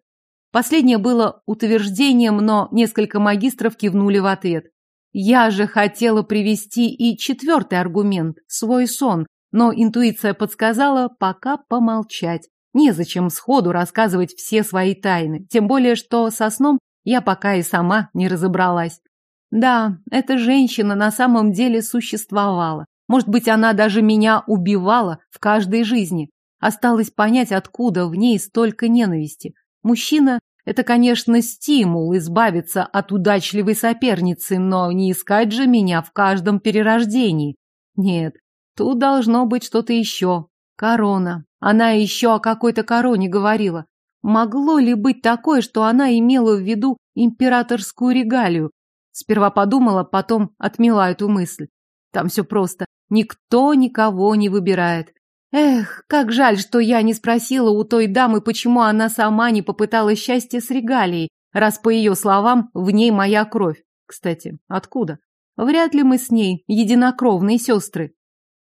Последнее было утверждением, но несколько магистров кивнули в ответ. Я же хотела привести и четвертый аргумент – свой сон, но интуиция подсказала пока помолчать. Незачем сходу рассказывать все свои тайны, тем более, что со сном я пока и сама не разобралась. Да, эта женщина на самом деле существовала. Может быть, она даже меня убивала в каждой жизни. Осталось понять, откуда в ней столько ненависти. Мужчина – это, конечно, стимул избавиться от удачливой соперницы, но не искать же меня в каждом перерождении. Нет, Тут должно быть что-то еще. Корона. Она еще о какой-то короне говорила. Могло ли быть такое, что она имела в виду императорскую регалию? Сперва подумала, потом отмела эту мысль. Там все просто. Никто никого не выбирает. Эх, как жаль, что я не спросила у той дамы, почему она сама не попыталась счастья с регалией, раз, по ее словам, в ней моя кровь. Кстати, откуда? Вряд ли мы с ней единокровные сестры.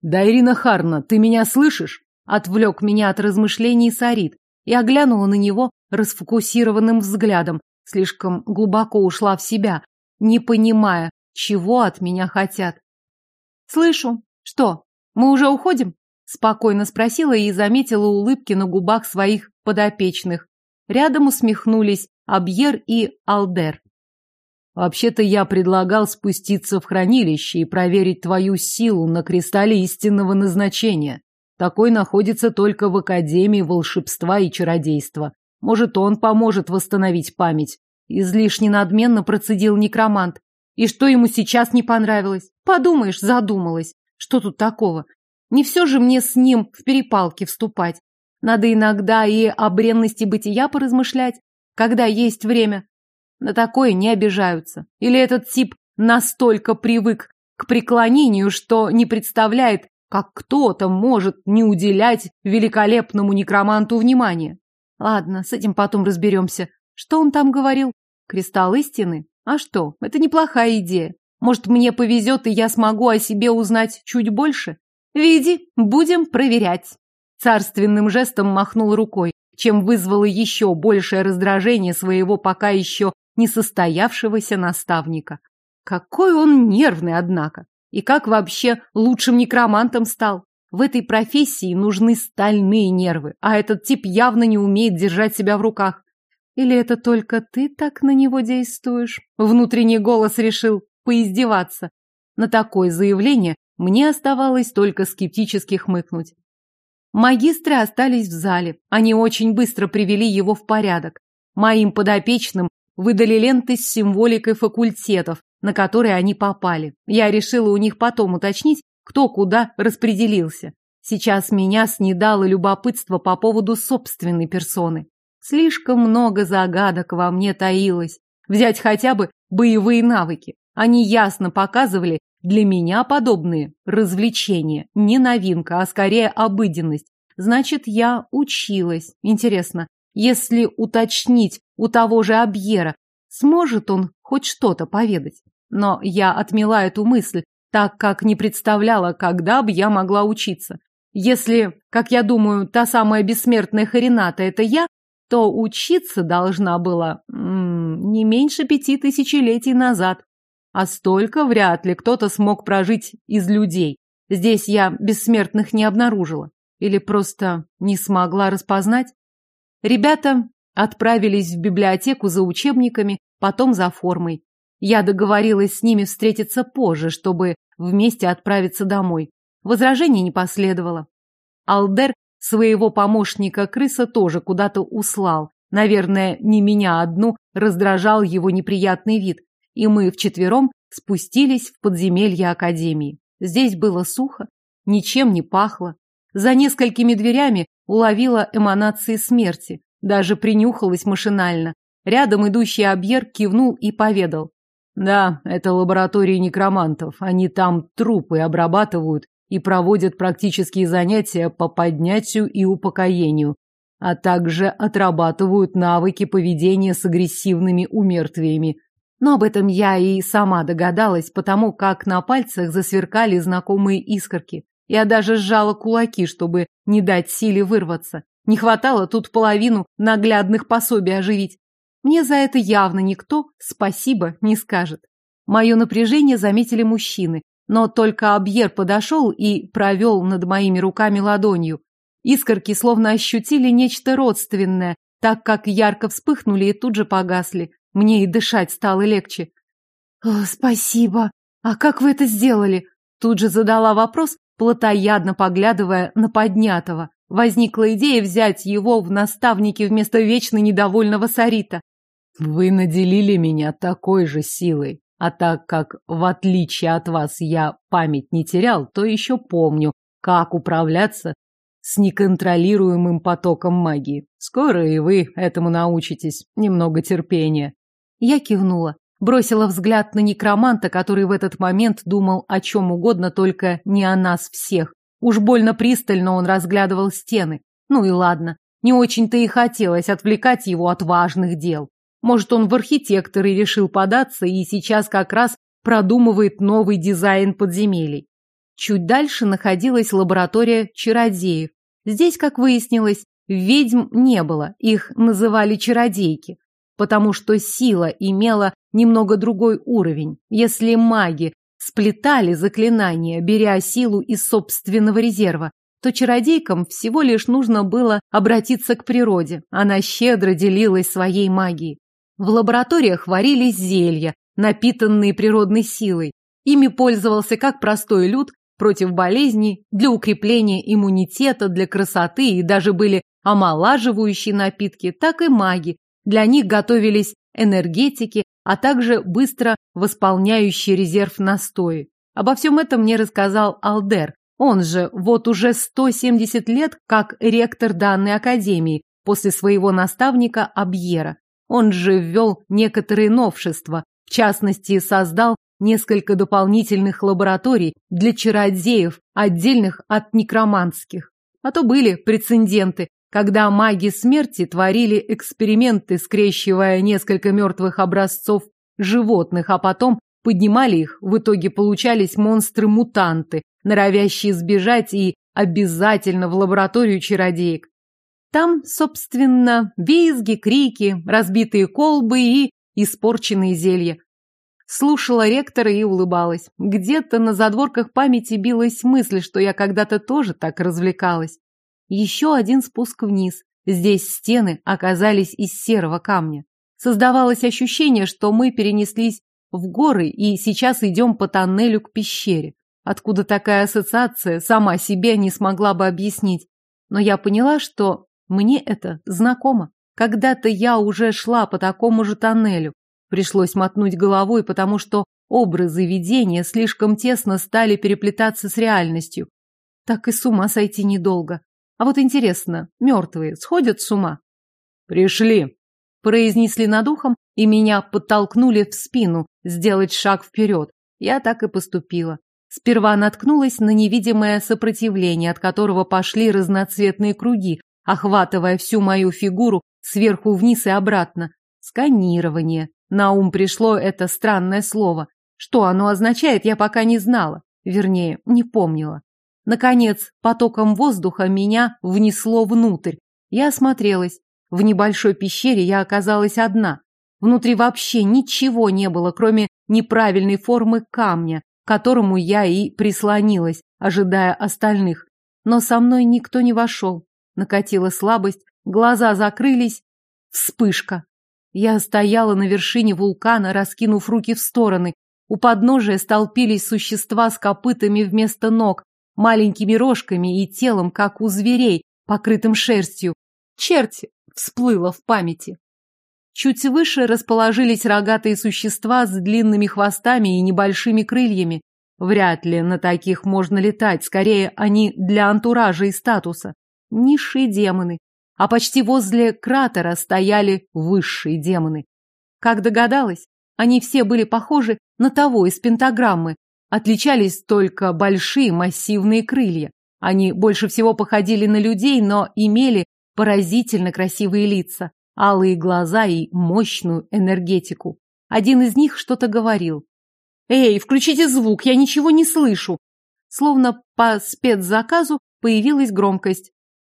«Да, Ирина Харна, ты меня слышишь?» Отвлек меня от размышлений Сарит и оглянула на него расфокусированным взглядом. Слишком глубоко ушла в себя, не понимая, чего от меня хотят. «Слышу. Что, мы уже уходим?» Спокойно спросила и заметила улыбки на губах своих подопечных. Рядом усмехнулись Абьер и Алдер. Вообще-то я предлагал спуститься в хранилище и проверить твою силу на кристалле истинного назначения. Такой находится только в Академии волшебства и чародейства. Может, он поможет восстановить память. Излишне надменно процедил некромант. И что ему сейчас не понравилось? Подумаешь, задумалась. Что тут такого? Не все же мне с ним в перепалки вступать. Надо иногда и о бренности бытия поразмышлять, когда есть время. На такое не обижаются. Или этот тип настолько привык к преклонению, что не представляет, как кто-то может не уделять великолепному некроманту внимания. Ладно, с этим потом разберемся. Что он там говорил? Кристалл истины? А что, это неплохая идея. Может, мне повезет, и я смогу о себе узнать чуть больше? Види, будем проверять. Царственным жестом махнул рукой, чем вызвало еще большее раздражение своего пока еще несостоявшегося наставника. Какой он нервный, однако. И как вообще лучшим некромантом стал? В этой профессии нужны стальные нервы, а этот тип явно не умеет держать себя в руках. Или это только ты так на него действуешь? Внутренний голос решил поиздеваться. На такое заявление Мне оставалось только скептически хмыкнуть. Магистры остались в зале. Они очень быстро привели его в порядок. Моим подопечным выдали ленты с символикой факультетов, на которые они попали. Я решила у них потом уточнить, кто куда распределился. Сейчас меня снедало любопытство по поводу собственной персоны. Слишком много загадок во мне таилось. Взять хотя бы боевые навыки. Они ясно показывали, для меня подобные развлечения не новинка, а скорее обыденность. Значит, я училась. Интересно, если уточнить у того же Абьера, сможет он хоть что-то поведать? Но я отмела эту мысль, так как не представляла, когда бы я могла учиться. Если, как я думаю, та самая бессмертная Харината – это я, то учиться должна была м -м, не меньше пяти тысячелетий назад. А столько вряд ли кто-то смог прожить из людей. Здесь я бессмертных не обнаружила. Или просто не смогла распознать. Ребята отправились в библиотеку за учебниками, потом за формой. Я договорилась с ними встретиться позже, чтобы вместе отправиться домой. Возражений не последовало. Алдер своего помощника-крыса тоже куда-то услал. Наверное, не меня одну раздражал его неприятный вид, и мы вчетвером спустились в подземелье Академии. Здесь было сухо, ничем не пахло. За несколькими дверями уловила эманации смерти, даже принюхалась машинально. Рядом идущий Абьер кивнул и поведал. Да, это лаборатории некромантов. Они там трупы обрабатывают и проводят практические занятия по поднятию и упокоению, а также отрабатывают навыки поведения с агрессивными умертвиями. Но об этом я и сама догадалась, потому как на пальцах засверкали знакомые искорки. Я даже сжала кулаки, чтобы не дать силе вырваться. Не хватало тут половину наглядных пособий оживить. Мне за это явно никто спасибо не скажет. Мое напряжение заметили мужчины, но только Абьер подошел и провел над моими руками ладонью. Искорки словно ощутили нечто родственное, так как ярко вспыхнули и тут же погасли. Мне и дышать стало легче. «Спасибо. А как вы это сделали?» Тут же задала вопрос, плотоядно поглядывая на поднятого. Возникла идея взять его в наставники вместо вечно недовольного Сарита. Вы наделили меня такой же силой, а так как, в отличие от вас, я память не терял, то еще помню, как управляться с неконтролируемым потоком магии. Скоро и вы этому научитесь. Немного терпения. Я кивнула, бросила взгляд на некроманта, который в этот момент думал о чем угодно, только не о нас всех. Уж больно пристально он разглядывал стены. Ну и ладно, не очень-то и хотелось отвлекать его от важных дел. Может, он в архитекторы решил податься и сейчас как раз продумывает новый дизайн подземелий. Чуть дальше находилась лаборатория чародеев. Здесь, как выяснилось, ведьм не было, их называли чародейки, потому что сила имела немного другой уровень. Если маги сплетали заклинания, беря силу из собственного резерва, то чародейкам всего лишь нужно было обратиться к природе. Она щедро делилась своей магией. В лабораториях варились зелья, напитанные природной силой. Ими пользовался как простой люд против болезней, для укрепления иммунитета, для красоты и даже были омолаживающие напитки, так и маги. Для них готовились энергетики, а также быстро восполняющие резерв настои. Обо всем этом мне рассказал Алдер. Он же вот уже 170 лет как ректор данной академии после своего наставника Абьера. Он же ввел некоторые новшества, в частности, создал несколько дополнительных лабораторий для чародеев, отдельных от некроманских. А то были прецеденты, когда маги смерти творили эксперименты, скрещивая несколько мертвых образцов животных, а потом поднимали их, в итоге получались монстры-мутанты, норовящие сбежать и обязательно в лабораторию чародеек. Там, собственно, визги, крики, разбитые колбы и испорченные зелья. Слушала ректора и улыбалась. Где-то на задворках памяти билась мысль, что я когда-то тоже так развлекалась. Еще один спуск вниз. Здесь стены оказались из серого камня. Создавалось ощущение, что мы перенеслись в горы и сейчас идем по тоннелю к пещере. Откуда такая ассоциация, сама себе не смогла бы объяснить. Но я поняла, что мне это знакомо. Когда-то я уже шла по такому же тоннелю. Пришлось мотнуть головой, потому что образы видения слишком тесно стали переплетаться с реальностью. Так и с ума сойти недолго. А вот интересно, мертвые сходят с ума? «Пришли!» Произнесли над ухом, и меня подтолкнули в спину, сделать шаг вперед. Я так и поступила. Сперва наткнулась на невидимое сопротивление, от которого пошли разноцветные круги, охватывая всю мою фигуру сверху вниз и обратно. Сканирование. На ум пришло это странное слово. Что оно означает, я пока не знала. Вернее, не помнила. Наконец, потоком воздуха меня внесло внутрь. Я осмотрелась. В небольшой пещере я оказалась одна. Внутри вообще ничего не было, кроме неправильной формы камня, к которому я и прислонилась, ожидая остальных. Но со мной никто не вошел. Накатила слабость, глаза закрылись. Вспышка. Я стояла на вершине вулкана, раскинув руки в стороны. У подножия столпились существа с копытами вместо ног, маленькими рожками и телом, как у зверей, покрытым шерстью. Черти всплыло в памяти. Чуть выше расположились рогатые существа с длинными хвостами и небольшими крыльями. Вряд ли на таких можно летать, скорее они для антуража и статуса. Низшие демоны. А почти возле кратера стояли высшие демоны. Как догадалась, они все были похожи на того из пентаграммы. Отличались только большие массивные крылья. Они больше всего походили на людей, но имели поразительно красивые лица алые глаза и мощную энергетику. Один из них что-то говорил. «Эй, включите звук, я ничего не слышу!» Словно по спецзаказу появилась громкость.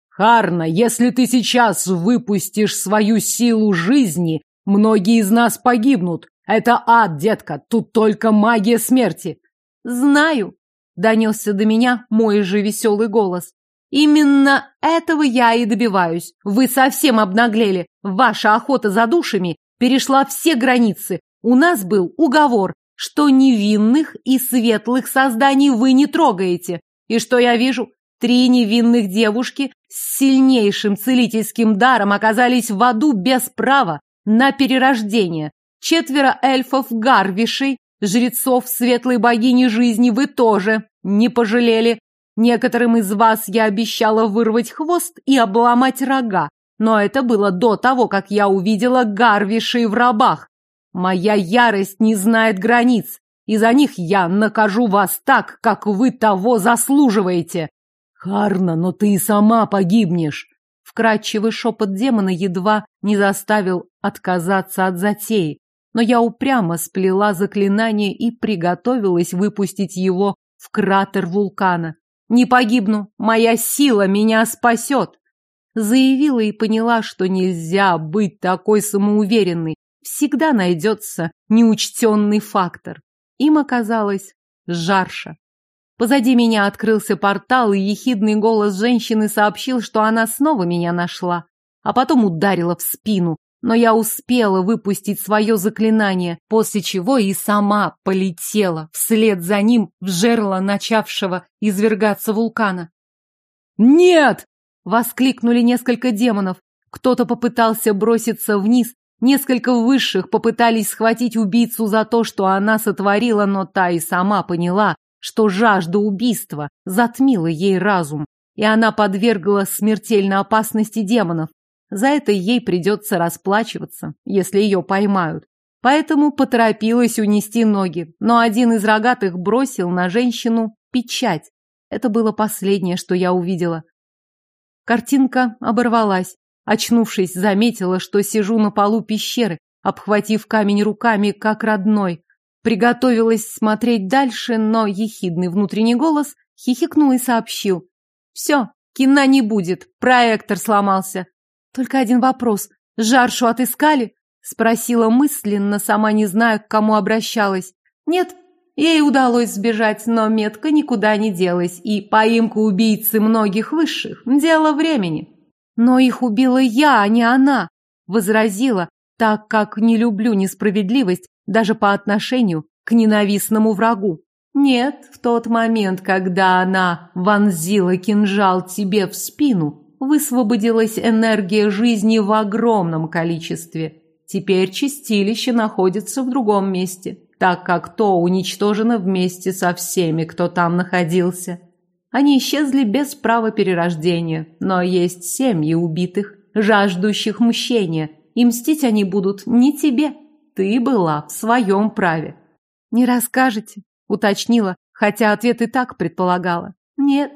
«Харна, если ты сейчас выпустишь свою силу жизни, многие из нас погибнут. Это ад, детка, тут только магия смерти». «Знаю», — донесся до меня мой же веселый голос. Именно этого я и добиваюсь. Вы совсем обнаглели. Ваша охота за душами перешла все границы. У нас был уговор, что невинных и светлых созданий вы не трогаете. И что я вижу? Три невинных девушки с сильнейшим целительским даром оказались в аду без права на перерождение. Четверо эльфов Гарвишей, жрецов светлой богини жизни вы тоже не пожалели. Некоторым из вас я обещала вырвать хвост и обломать рога, но это было до того, как я увидела гарвишей в рабах. Моя ярость не знает границ, и за них я накажу вас так, как вы того заслуживаете. Харна, но ты и сама погибнешь. Вкрадчивый шепот демона едва не заставил отказаться от затеи, но я упрямо сплела заклинание и приготовилась выпустить его в кратер вулкана. Не погибну, моя сила меня спасет. Заявила и поняла, что нельзя быть такой самоуверенной. Всегда найдется неучтенный фактор. Им оказалось жарша. Позади меня открылся портал, и ехидный голос женщины сообщил, что она снова меня нашла, а потом ударила в спину, но я успела выпустить свое заклинание, после чего и сама полетела вслед за ним в жерло начавшего извергаться вулкана. «Нет!» — воскликнули несколько демонов. Кто-то попытался броситься вниз, несколько высших попытались схватить убийцу за то, что она сотворила, но та и сама поняла, что жажда убийства затмила ей разум, и она подвергла смертельной опасности демонов. За это ей придется расплачиваться, если ее поймают. Поэтому поторопилась унести ноги, но один из рогатых бросил на женщину печать. Это было последнее, что я увидела. Картинка оборвалась. Очнувшись, заметила, что сижу на полу пещеры, обхватив камень руками, как родной. Приготовилась смотреть дальше, но ехидный внутренний голос хихикнул и сообщил. «Все, кино не будет, проектор сломался. Только один вопрос. Жаршу отыскали? Спросила мысленно, сама не зная, к кому обращалась. Нет, ей удалось сбежать, но метка никуда не делась, и поимка убийцы многих высших – дело времени. Но их убила я, а не она, возразила, так как не люблю несправедливость даже по отношению к ненавистному врагу. Нет, в тот момент, когда она вонзила кинжал тебе в спину, высвободилась энергия жизни в огромном количестве. Теперь чистилище находится в другом месте, так как то уничтожено вместе со всеми, кто там находился. Они исчезли без права перерождения, но есть семьи убитых, жаждущих мщения, и мстить они будут не тебе. Ты была в своем праве. Не расскажете? Уточнила, хотя ответ и так предполагала. Нет,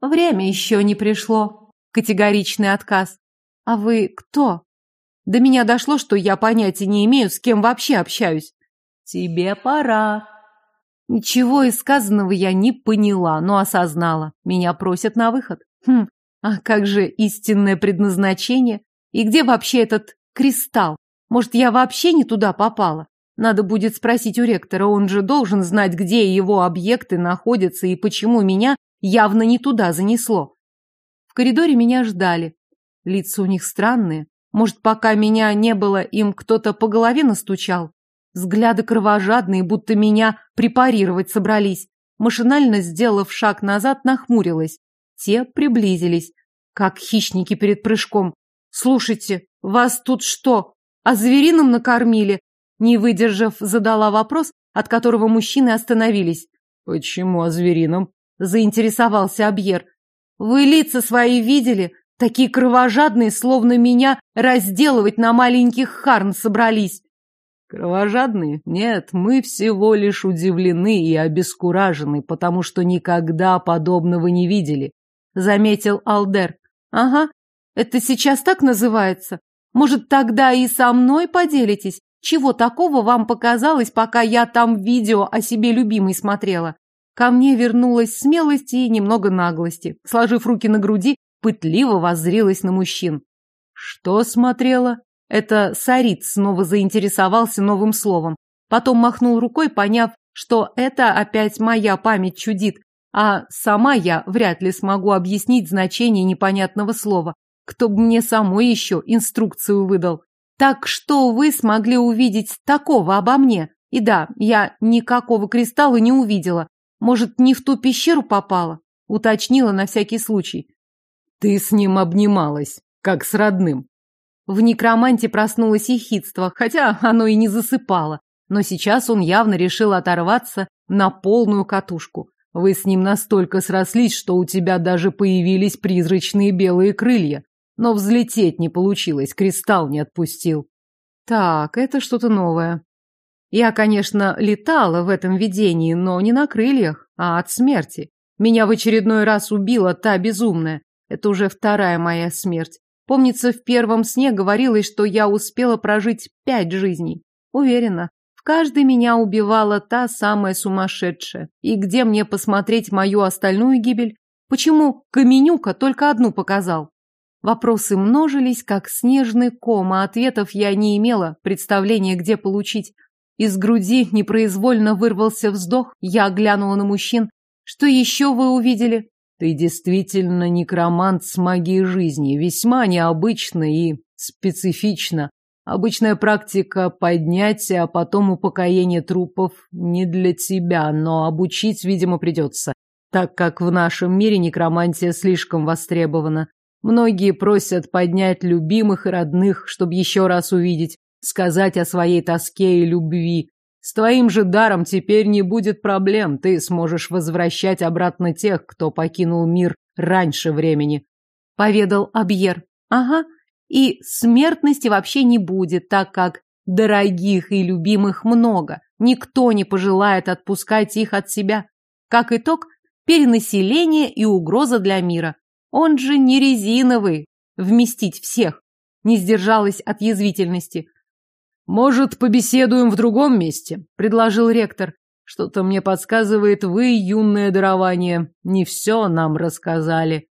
время еще не пришло. Категоричный отказ. А вы кто? До меня дошло, что я понятия не имею, с кем вообще общаюсь. Тебе пора. Ничего из сказанного я не поняла, но осознала. Меня просят на выход. Хм, а как же истинное предназначение? И где вообще этот кристалл? Может, я вообще не туда попала? Надо будет спросить у ректора, он же должен знать, где его объекты находятся и почему меня явно не туда занесло. В коридоре меня ждали. Лица у них странные. Может, пока меня не было, им кто-то по голове настучал? Взгляды кровожадные, будто меня препарировать собрались. Машинально сделав шаг назад, нахмурилась. Те приблизились, как хищники перед прыжком. «Слушайте, вас тут что, а зверином накормили?» Не выдержав, задала вопрос, от которого мужчины остановились. «Почему о зверином?» – заинтересовался Абьер. «Вы лица свои видели? Такие кровожадные, словно меня разделывать на маленьких харн собрались». Кровожадные? Нет, мы всего лишь удивлены и обескуражены, потому что никогда подобного не видели, заметил Алдер. Ага, это сейчас так называется. Может, тогда и со мной поделитесь? Чего такого вам показалось, пока я там видео о себе любимой смотрела? Ко мне вернулась смелость и немного наглости. Сложив руки на груди, пытливо воззрилась на мужчин. Что смотрела? Это Сарит снова заинтересовался новым словом. Потом махнул рукой, поняв, что это опять моя память чудит, а сама я вряд ли смогу объяснить значение непонятного слова. Кто бы мне самой еще инструкцию выдал. Так что вы смогли увидеть такого обо мне? И да, я никакого кристалла не увидела. Может, не в ту пещеру попала? Уточнила на всякий случай. Ты с ним обнималась, как с родным. В некроманте проснулось ехидство, хотя оно и не засыпало. Но сейчас он явно решил оторваться на полную катушку. Вы с ним настолько срослись, что у тебя даже появились призрачные белые крылья. Но взлететь не получилось, кристалл не отпустил. Так, это что-то новое. Я, конечно, летала в этом видении, но не на крыльях, а от смерти. Меня в очередной раз убила та безумная. Это уже вторая моя смерть. Помнится, в первом сне говорилось, что я успела прожить пять жизней. Уверена, в каждой меня убивала та самая сумасшедшая. И где мне посмотреть мою остальную гибель? Почему Каменюка только одну показал? Вопросы множились, как снежный ком, а ответов я не имела, представления, где получить. Из груди непроизвольно вырвался вздох, я глянула на мужчин. Что еще вы увидели? Ты действительно некромант с магией жизни, весьма необычно и специфично. Обычная практика поднятия, а потом упокоения трупов не для тебя, но обучить, видимо, придется, так как в нашем мире некромантия слишком востребована. Многие просят поднять любимых и родных, чтобы еще раз увидеть, сказать о своей тоске и любви, с твоим же даром теперь не будет проблем. Ты сможешь возвращать обратно тех, кто покинул мир раньше времени. Поведал Абьер. Ага. И смертности вообще не будет, так как дорогих и любимых много. Никто не пожелает отпускать их от себя. Как итог, перенаселение и угроза для мира. Он же не резиновый, вместить всех. Не сдержалась от язвительности. «Может, побеседуем в другом месте?» – предложил ректор. «Что-то мне подсказывает, вы, юное дарование, не все нам рассказали».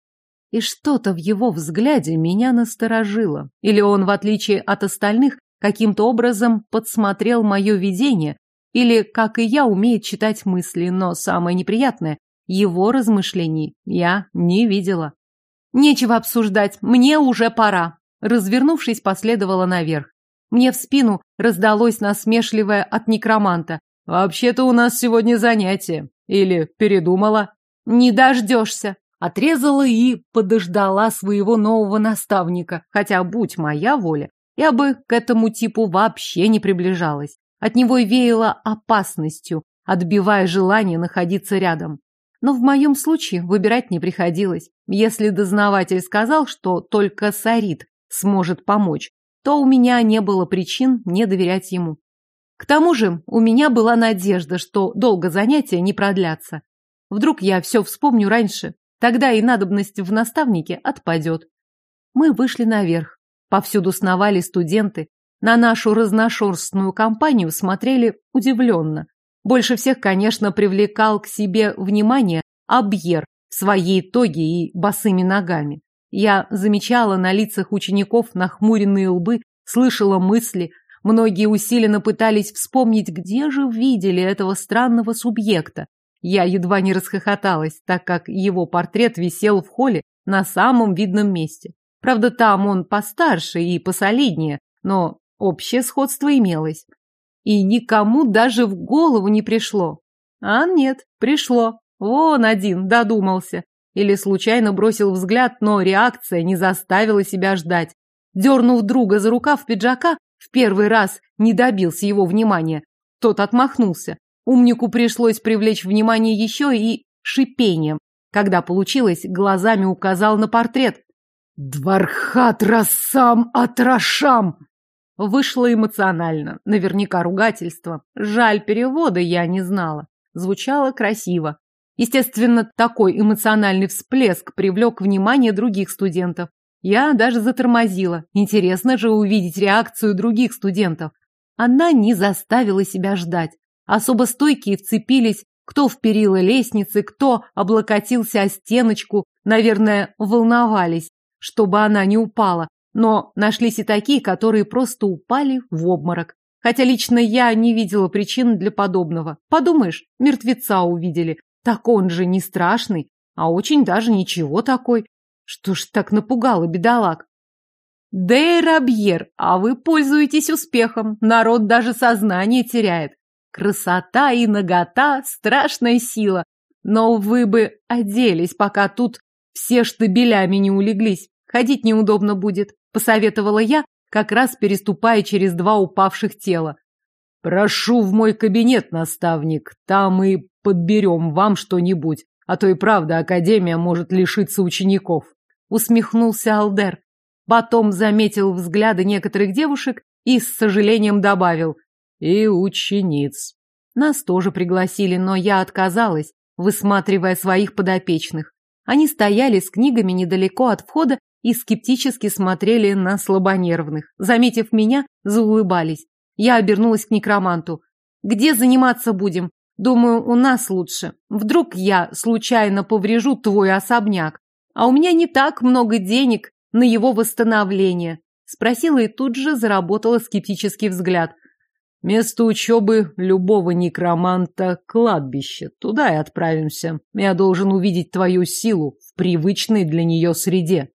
И что-то в его взгляде меня насторожило. Или он, в отличие от остальных, каким-то образом подсмотрел мое видение, или, как и я, умеет читать мысли, но самое неприятное, его размышлений я не видела. Нечего обсуждать, мне уже пора. Развернувшись, последовала наверх. Мне в спину раздалось насмешливое от некроманта. «Вообще-то у нас сегодня занятие. Или передумала? Не дождешься. Отрезала и подождала своего нового наставника. Хотя, будь моя воля, я бы к этому типу вообще не приближалась. От него веяло опасностью, отбивая желание находиться рядом. Но в моем случае выбирать не приходилось. Если дознаватель сказал, что только Сарит сможет помочь, то у меня не было причин не доверять ему. К тому же у меня была надежда, что долго занятия не продлятся. Вдруг я все вспомню раньше, тогда и надобность в наставнике отпадет. Мы вышли наверх. Повсюду сновали студенты. На нашу разношерстную компанию смотрели удивленно. Больше всех, конечно, привлекал к себе внимание Абьер в своей тоге и босыми ногами. Я замечала на лицах учеников нахмуренные лбы, слышала мысли. Многие усиленно пытались вспомнить, где же видели этого странного субъекта. Я едва не расхохоталась, так как его портрет висел в холле на самом видном месте. Правда, там он постарше и посолиднее, но общее сходство имелось. И никому даже в голову не пришло. А нет, пришло. Вон один додумался. Или случайно бросил взгляд, но реакция не заставила себя ждать. Дернув друга за рукав пиджака, в первый раз не добился его внимания. Тот отмахнулся. Умнику пришлось привлечь внимание еще и шипением. Когда получилось, глазами указал на портрет. «Двархат рассам атрашам!» Вышло эмоционально, наверняка ругательство. Жаль, перевода я не знала. Звучало красиво. Естественно, такой эмоциональный всплеск привлек внимание других студентов. Я даже затормозила. Интересно же увидеть реакцию других студентов. Она не заставила себя ждать. Особо стойкие вцепились, кто в перила лестницы, кто облокотился о стеночку, наверное, волновались, чтобы она не упала. Но нашлись и такие, которые просто упали в обморок. Хотя лично я не видела причин для подобного. Подумаешь, мертвеца увидели, так он же не страшный, а очень даже ничего такой. Что ж так напугало бедолаг? Дейрабьер, а вы пользуетесь успехом. Народ даже сознание теряет. Красота и нагота – страшная сила. Но вы бы оделись, пока тут все штабелями не улеглись. Ходить неудобно будет, посоветовала я, как раз переступая через два упавших тела. Прошу в мой кабинет, наставник, там и подберем вам что-нибудь, а то и правда Академия может лишиться учеников. Усмехнулся Алдер. Потом заметил взгляды некоторых девушек и с сожалением добавил «и учениц». Нас тоже пригласили, но я отказалась, высматривая своих подопечных. Они стояли с книгами недалеко от входа и скептически смотрели на слабонервных. Заметив меня, заулыбались. Я обернулась к некроманту. «Где заниматься будем? Думаю, у нас лучше. Вдруг я случайно поврежу твой особняк. А у меня не так много денег на его восстановление. Спросила и тут же заработала скептический взгляд. Место учебы любого некроманта – кладбище. Туда и отправимся. Я должен увидеть твою силу в привычной для нее среде.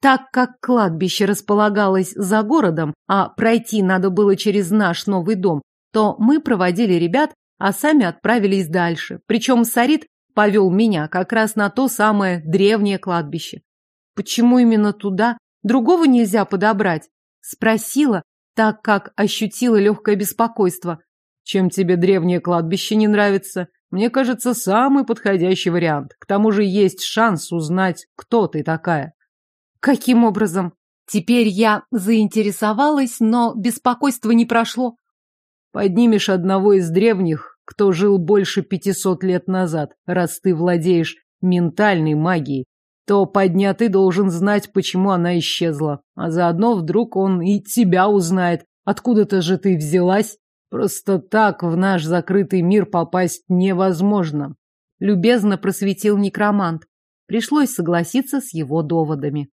Так как кладбище располагалось за городом, а пройти надо было через наш новый дом, то мы проводили ребят а сами отправились дальше. Причем Сарит повел меня как раз на то самое древнее кладбище. Почему именно туда? Другого нельзя подобрать? Спросила, так как ощутила легкое беспокойство. Чем тебе древнее кладбище не нравится? Мне кажется, самый подходящий вариант. К тому же есть шанс узнать, кто ты такая. Каким образом? Теперь я заинтересовалась, но беспокойство не прошло. Поднимешь одного из древних, кто жил больше пятисот лет назад, раз ты владеешь ментальной магией, то поднятый должен знать, почему она исчезла. А заодно вдруг он и тебя узнает. Откуда-то же ты взялась? Просто так в наш закрытый мир попасть невозможно. Любезно просветил некромант. Пришлось согласиться с его доводами.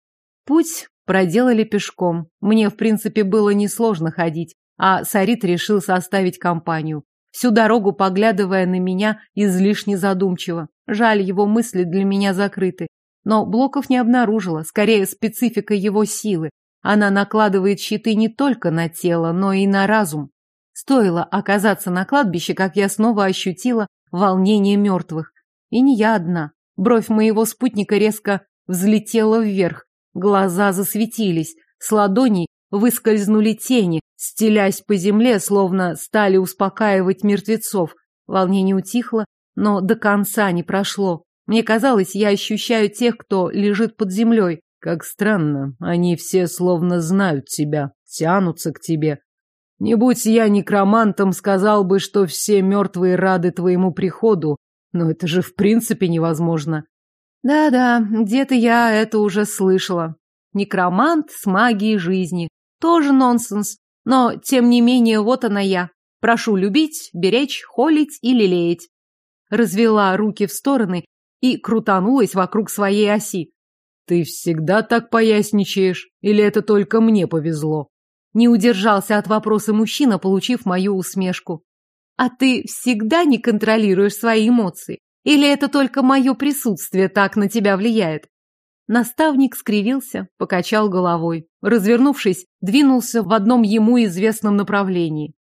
Путь проделали пешком. Мне, в принципе, было несложно ходить а Сарит решил составить компанию, всю дорогу поглядывая на меня излишне задумчиво. Жаль, его мысли для меня закрыты. Но Блоков не обнаружила, скорее специфика его силы. Она накладывает щиты не только на тело, но и на разум. Стоило оказаться на кладбище, как я снова ощутила волнение мертвых. И не я одна. Бровь моего спутника резко взлетела вверх. Глаза засветились. С ладоней выскользнули тени, стелясь по земле, словно стали успокаивать мертвецов. Волнение утихло, но до конца не прошло. Мне казалось, я ощущаю тех, кто лежит под землей. Как странно, они все словно знают тебя, тянутся к тебе. Не будь я некромантом, сказал бы, что все мертвые рады твоему приходу, но это же в принципе невозможно. Да-да, где-то я это уже слышала. Некромант с магией жизни. Тоже нонсенс. Но, тем не менее, вот она я. Прошу любить, беречь, холить и лелеять. Развела руки в стороны и крутанулась вокруг своей оси. Ты всегда так поясничаешь? Или это только мне повезло? Не удержался от вопроса мужчина, получив мою усмешку. А ты всегда не контролируешь свои эмоции? Или это только мое присутствие так на тебя влияет? Наставник скривился, покачал головой. Развернувшись, двинулся в одном ему известном направлении.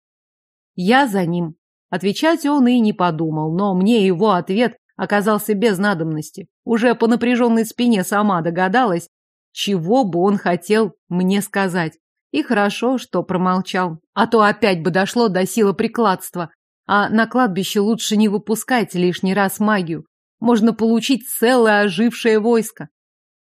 Я за ним. Отвечать он и не подумал, но мне его ответ оказался без надобности. Уже по напряженной спине сама догадалась, чего бы он хотел мне сказать. И хорошо, что промолчал, а то опять бы дошло до силы прикладства. А на кладбище лучше не выпускать лишний раз магию. Можно получить целое ожившее войско.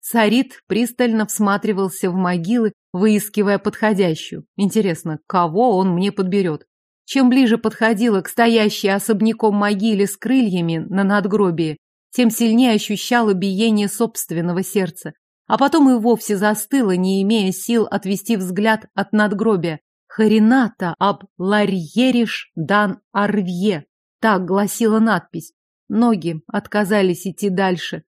Сарит пристально всматривался в могилы, выискивая подходящую. Интересно, кого он мне подберет? Чем ближе подходила к стоящей особняком могиле с крыльями на надгробии, тем сильнее ощущала биение собственного сердца. А потом и вовсе застыла, не имея сил отвести взгляд от надгробия. Харината об Ларьериш дан Арвье. Так гласила надпись. Ноги отказались идти дальше.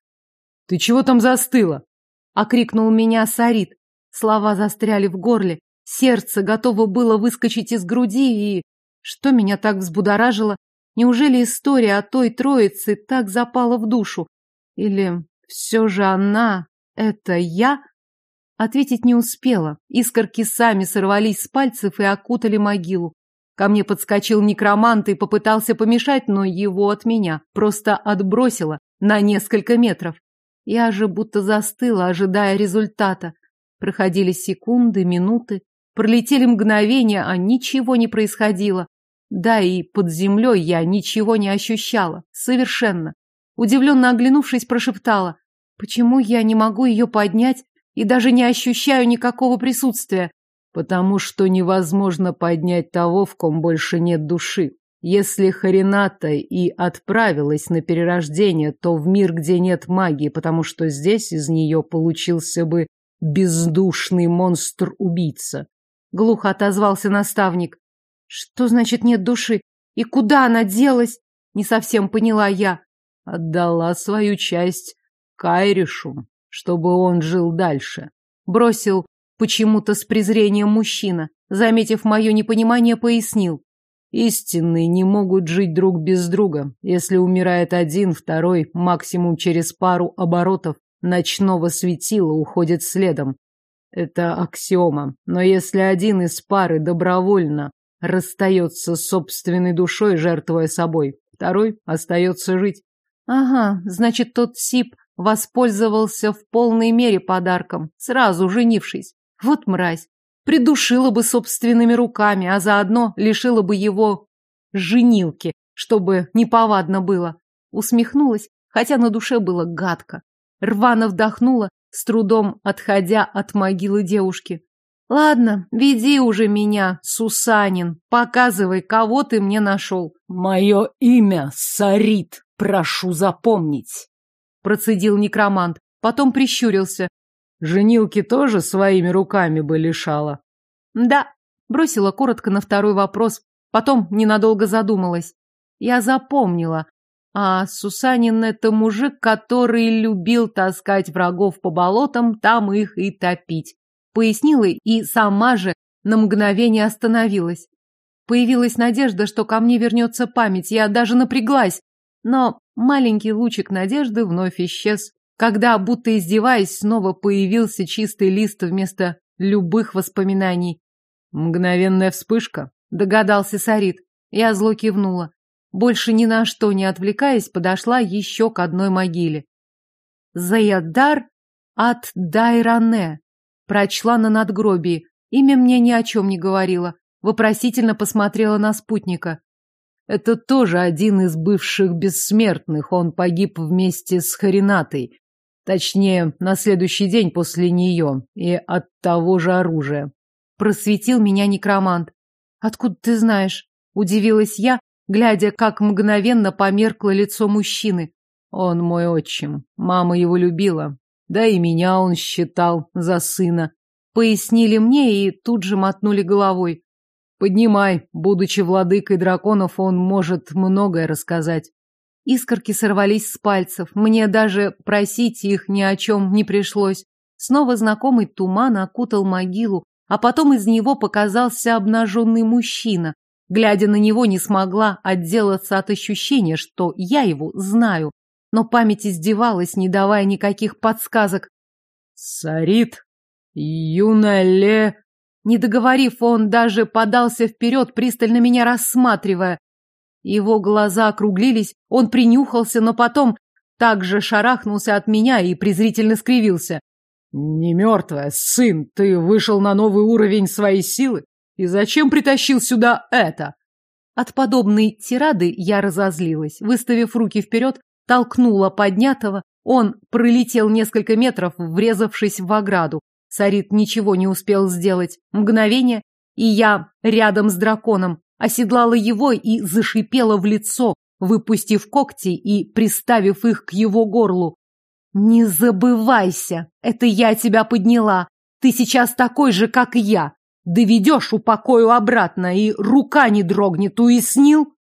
«Ты чего там застыла?» — окрикнул меня Сарит. Слова застряли в горле. Сердце готово было выскочить из груди, и... Что меня так взбудоражило? Неужели история о той троице так запала в душу? Или все же она, это я? Ответить не успела. Искорки сами сорвались с пальцев и окутали могилу. Ко мне подскочил некромант и попытался помешать, но его от меня просто отбросило на несколько метров. Я же будто застыла, ожидая результата. Проходили секунды, минуты, пролетели мгновения, а ничего не происходило. Да и под землей я ничего не ощущала. Совершенно. Удивленно оглянувшись, прошептала. Почему я не могу ее поднять и даже не ощущаю никакого присутствия? Потому что невозможно поднять того, в ком больше нет души. Если Харината и отправилась на перерождение, то в мир, где нет магии, потому что здесь из нее получился бы бездушный монстр-убийца. Глухо отозвался наставник. Что значит нет души? И куда она делась? Не совсем поняла я. Отдала свою часть Кайришу, чтобы он жил дальше. Бросил почему-то с презрением мужчина. Заметив мое непонимание, пояснил. Истинные не могут жить друг без друга. Если умирает один, второй, максимум через пару оборотов ночного светила уходит следом. Это аксиома. Но если один из пары добровольно расстается с собственной душой, жертвуя собой. Второй остается жить. Ага, значит, тот Сип воспользовался в полной мере подарком, сразу женившись. Вот мразь. Придушила бы собственными руками, а заодно лишила бы его женилки, чтобы неповадно было. Усмехнулась, хотя на душе было гадко. Рвано вдохнула, с трудом отходя от могилы девушки. Ладно, веди уже меня, Сусанин. Показывай, кого ты мне нашел. Мое имя Сарит, прошу запомнить. Процедил некромант, потом прищурился. Женилки тоже своими руками бы лишала. Да, бросила коротко на второй вопрос, потом ненадолго задумалась. Я запомнила. А Сусанин это мужик, который любил таскать врагов по болотам, там их и топить пояснила и сама же на мгновение остановилась. Появилась надежда, что ко мне вернется память, я даже напряглась. Но маленький лучик надежды вновь исчез, когда, будто издеваясь, снова появился чистый лист вместо любых воспоминаний. Мгновенная вспышка, догадался Сарит. Я зло кивнула. Больше ни на что не отвлекаясь, подошла еще к одной могиле. Заядар от Дайране. Прочла на надгробии. Имя мне ни о чем не говорило. Вопросительно посмотрела на спутника. Это тоже один из бывших бессмертных. Он погиб вместе с Харинатой. Точнее, на следующий день после нее. И от того же оружия. Просветил меня некромант. Откуда ты знаешь? Удивилась я, глядя, как мгновенно померкло лицо мужчины. Он мой отчим. Мама его любила. Да и меня он считал за сына. Пояснили мне и тут же мотнули головой. Поднимай, будучи владыкой драконов, он может многое рассказать. Искорки сорвались с пальцев. Мне даже просить их ни о чем не пришлось. Снова знакомый туман окутал могилу, а потом из него показался обнаженный мужчина. Глядя на него, не смогла отделаться от ощущения, что я его знаю. Но память издевалась, не давая никаких подсказок. «Сарит, юная Не договорив, он даже подался вперед, пристально меня рассматривая. Его глаза округлились, он принюхался, но потом также шарахнулся от меня и презрительно скривился. «Не мертвая, сын, ты вышел на новый уровень своей силы? И зачем притащил сюда это? От подобной тирады я разозлилась. Выставив руки вперед, толкнула поднятого. Он пролетел несколько метров, врезавшись в ограду. Сарит ничего не успел сделать. Мгновение, и я рядом с драконом оседлала его и зашипела в лицо, выпустив когти и приставив их к его горлу. «Не забывайся! Это я тебя подняла! Ты сейчас такой же, как я! Доведешь упокою обратно, и рука не дрогнет, уяснил?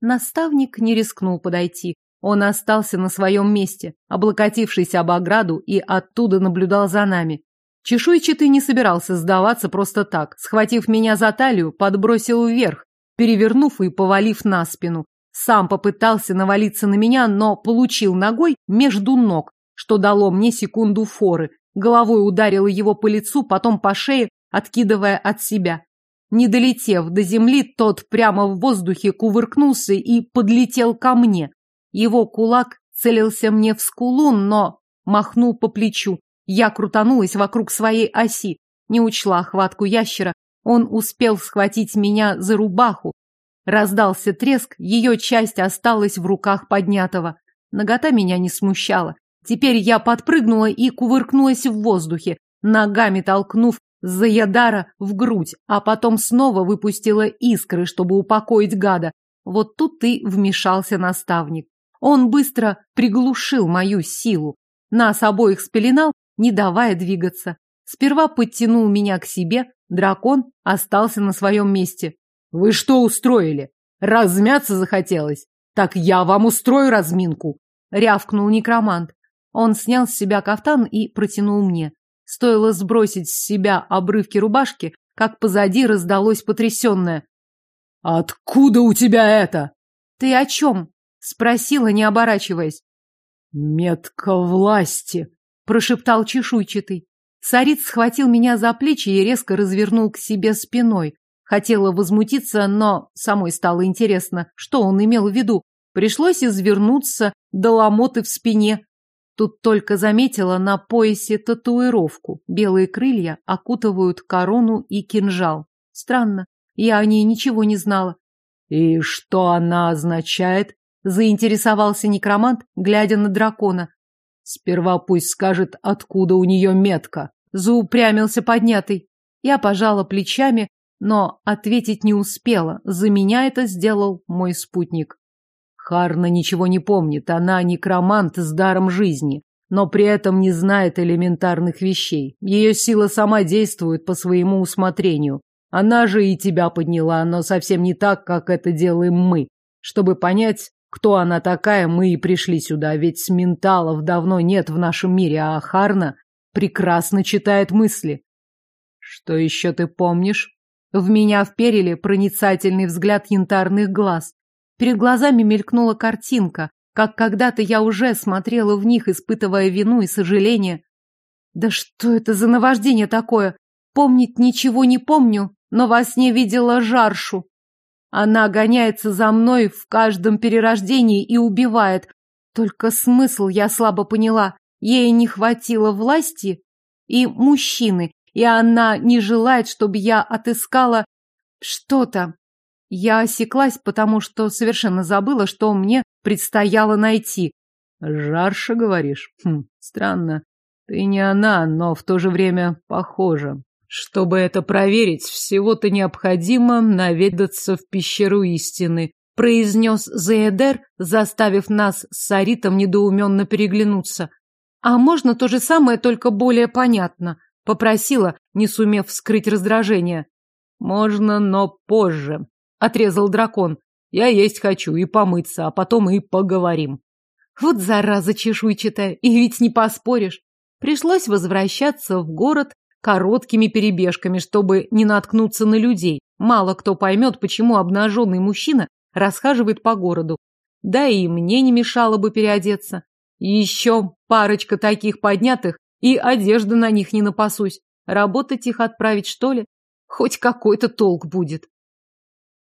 Наставник не рискнул подойти. Он остался на своем месте, облокотившись об ограду, и оттуда наблюдал за нами. Чешуйчатый не собирался сдаваться просто так. Схватив меня за талию, подбросил вверх, перевернув и повалив на спину. Сам попытался навалиться на меня, но получил ногой между ног, что дало мне секунду форы. Головой ударила его по лицу, потом по шее, откидывая от себя. Не долетев до земли, тот прямо в воздухе кувыркнулся и подлетел ко мне. Его кулак целился мне в скулу, но махнул по плечу. Я крутанулась вокруг своей оси, не учла хватку ящера. Он успел схватить меня за рубаху. Раздался треск, ее часть осталась в руках поднятого. Нагота меня не смущала. Теперь я подпрыгнула и кувыркнулась в воздухе, ногами толкнув Заядара в грудь, а потом снова выпустила искры, чтобы упокоить гада. Вот тут и вмешался наставник. Он быстро приглушил мою силу. Нас обоих спеленал, не давая двигаться. Сперва подтянул меня к себе, дракон остался на своем месте. «Вы что устроили? Размяться захотелось? Так я вам устрою разминку!» Рявкнул некромант. Он снял с себя кафтан и протянул мне. Стоило сбросить с себя обрывки рубашки, как позади раздалось потрясенное. «Откуда у тебя это?» «Ты о чем?» — спросила, не оборачиваясь. «Метка власти», — прошептал чешуйчатый. Сарит схватил меня за плечи и резко развернул к себе спиной. Хотела возмутиться, но самой стало интересно, что он имел в виду. Пришлось извернуться до ломоты в спине, Тут только заметила на поясе татуировку. Белые крылья окутывают корону и кинжал. Странно, я о ней ничего не знала. «И что она означает?» — заинтересовался некромант, глядя на дракона. «Сперва пусть скажет, откуда у нее метка». Заупрямился поднятый. Я пожала плечами, но ответить не успела. За меня это сделал мой спутник. Харна ничего не помнит, она некромант с даром жизни, но при этом не знает элементарных вещей. Ее сила сама действует по своему усмотрению. Она же и тебя подняла, но совсем не так, как это делаем мы. Чтобы понять, кто она такая, мы и пришли сюда, ведь менталов давно нет в нашем мире, а Харна прекрасно читает мысли. Что еще ты помнишь? В меня вперили проницательный взгляд янтарных глаз. Перед глазами мелькнула картинка, как когда-то я уже смотрела в них, испытывая вину и сожаление. Да что это за наваждение такое? Помнить ничего не помню, но во сне видела жаршу. Она гоняется за мной в каждом перерождении и убивает. Только смысл я слабо поняла. Ей не хватило власти и мужчины, и она не желает, чтобы я отыскала что-то. Я осеклась, потому что совершенно забыла, что мне предстояло найти. Жарша, говоришь? Хм, странно. Ты не она, но в то же время похожа. Чтобы это проверить, всего-то необходимо наведаться в пещеру истины, произнес Зеедер, заставив нас с Саритом недоуменно переглянуться. А можно то же самое, только более понятно? Попросила, не сумев скрыть раздражение. Можно, но позже, отрезал дракон. Я есть хочу и помыться, а потом и поговорим. Вот зараза чешуйчатая, и ведь не поспоришь. Пришлось возвращаться в город короткими перебежками, чтобы не наткнуться на людей. Мало кто поймет, почему обнаженный мужчина расхаживает по городу. Да и мне не мешало бы переодеться. Еще парочка таких поднятых, и одежды на них не напасусь. Работать их отправить, что ли? Хоть какой-то толк будет.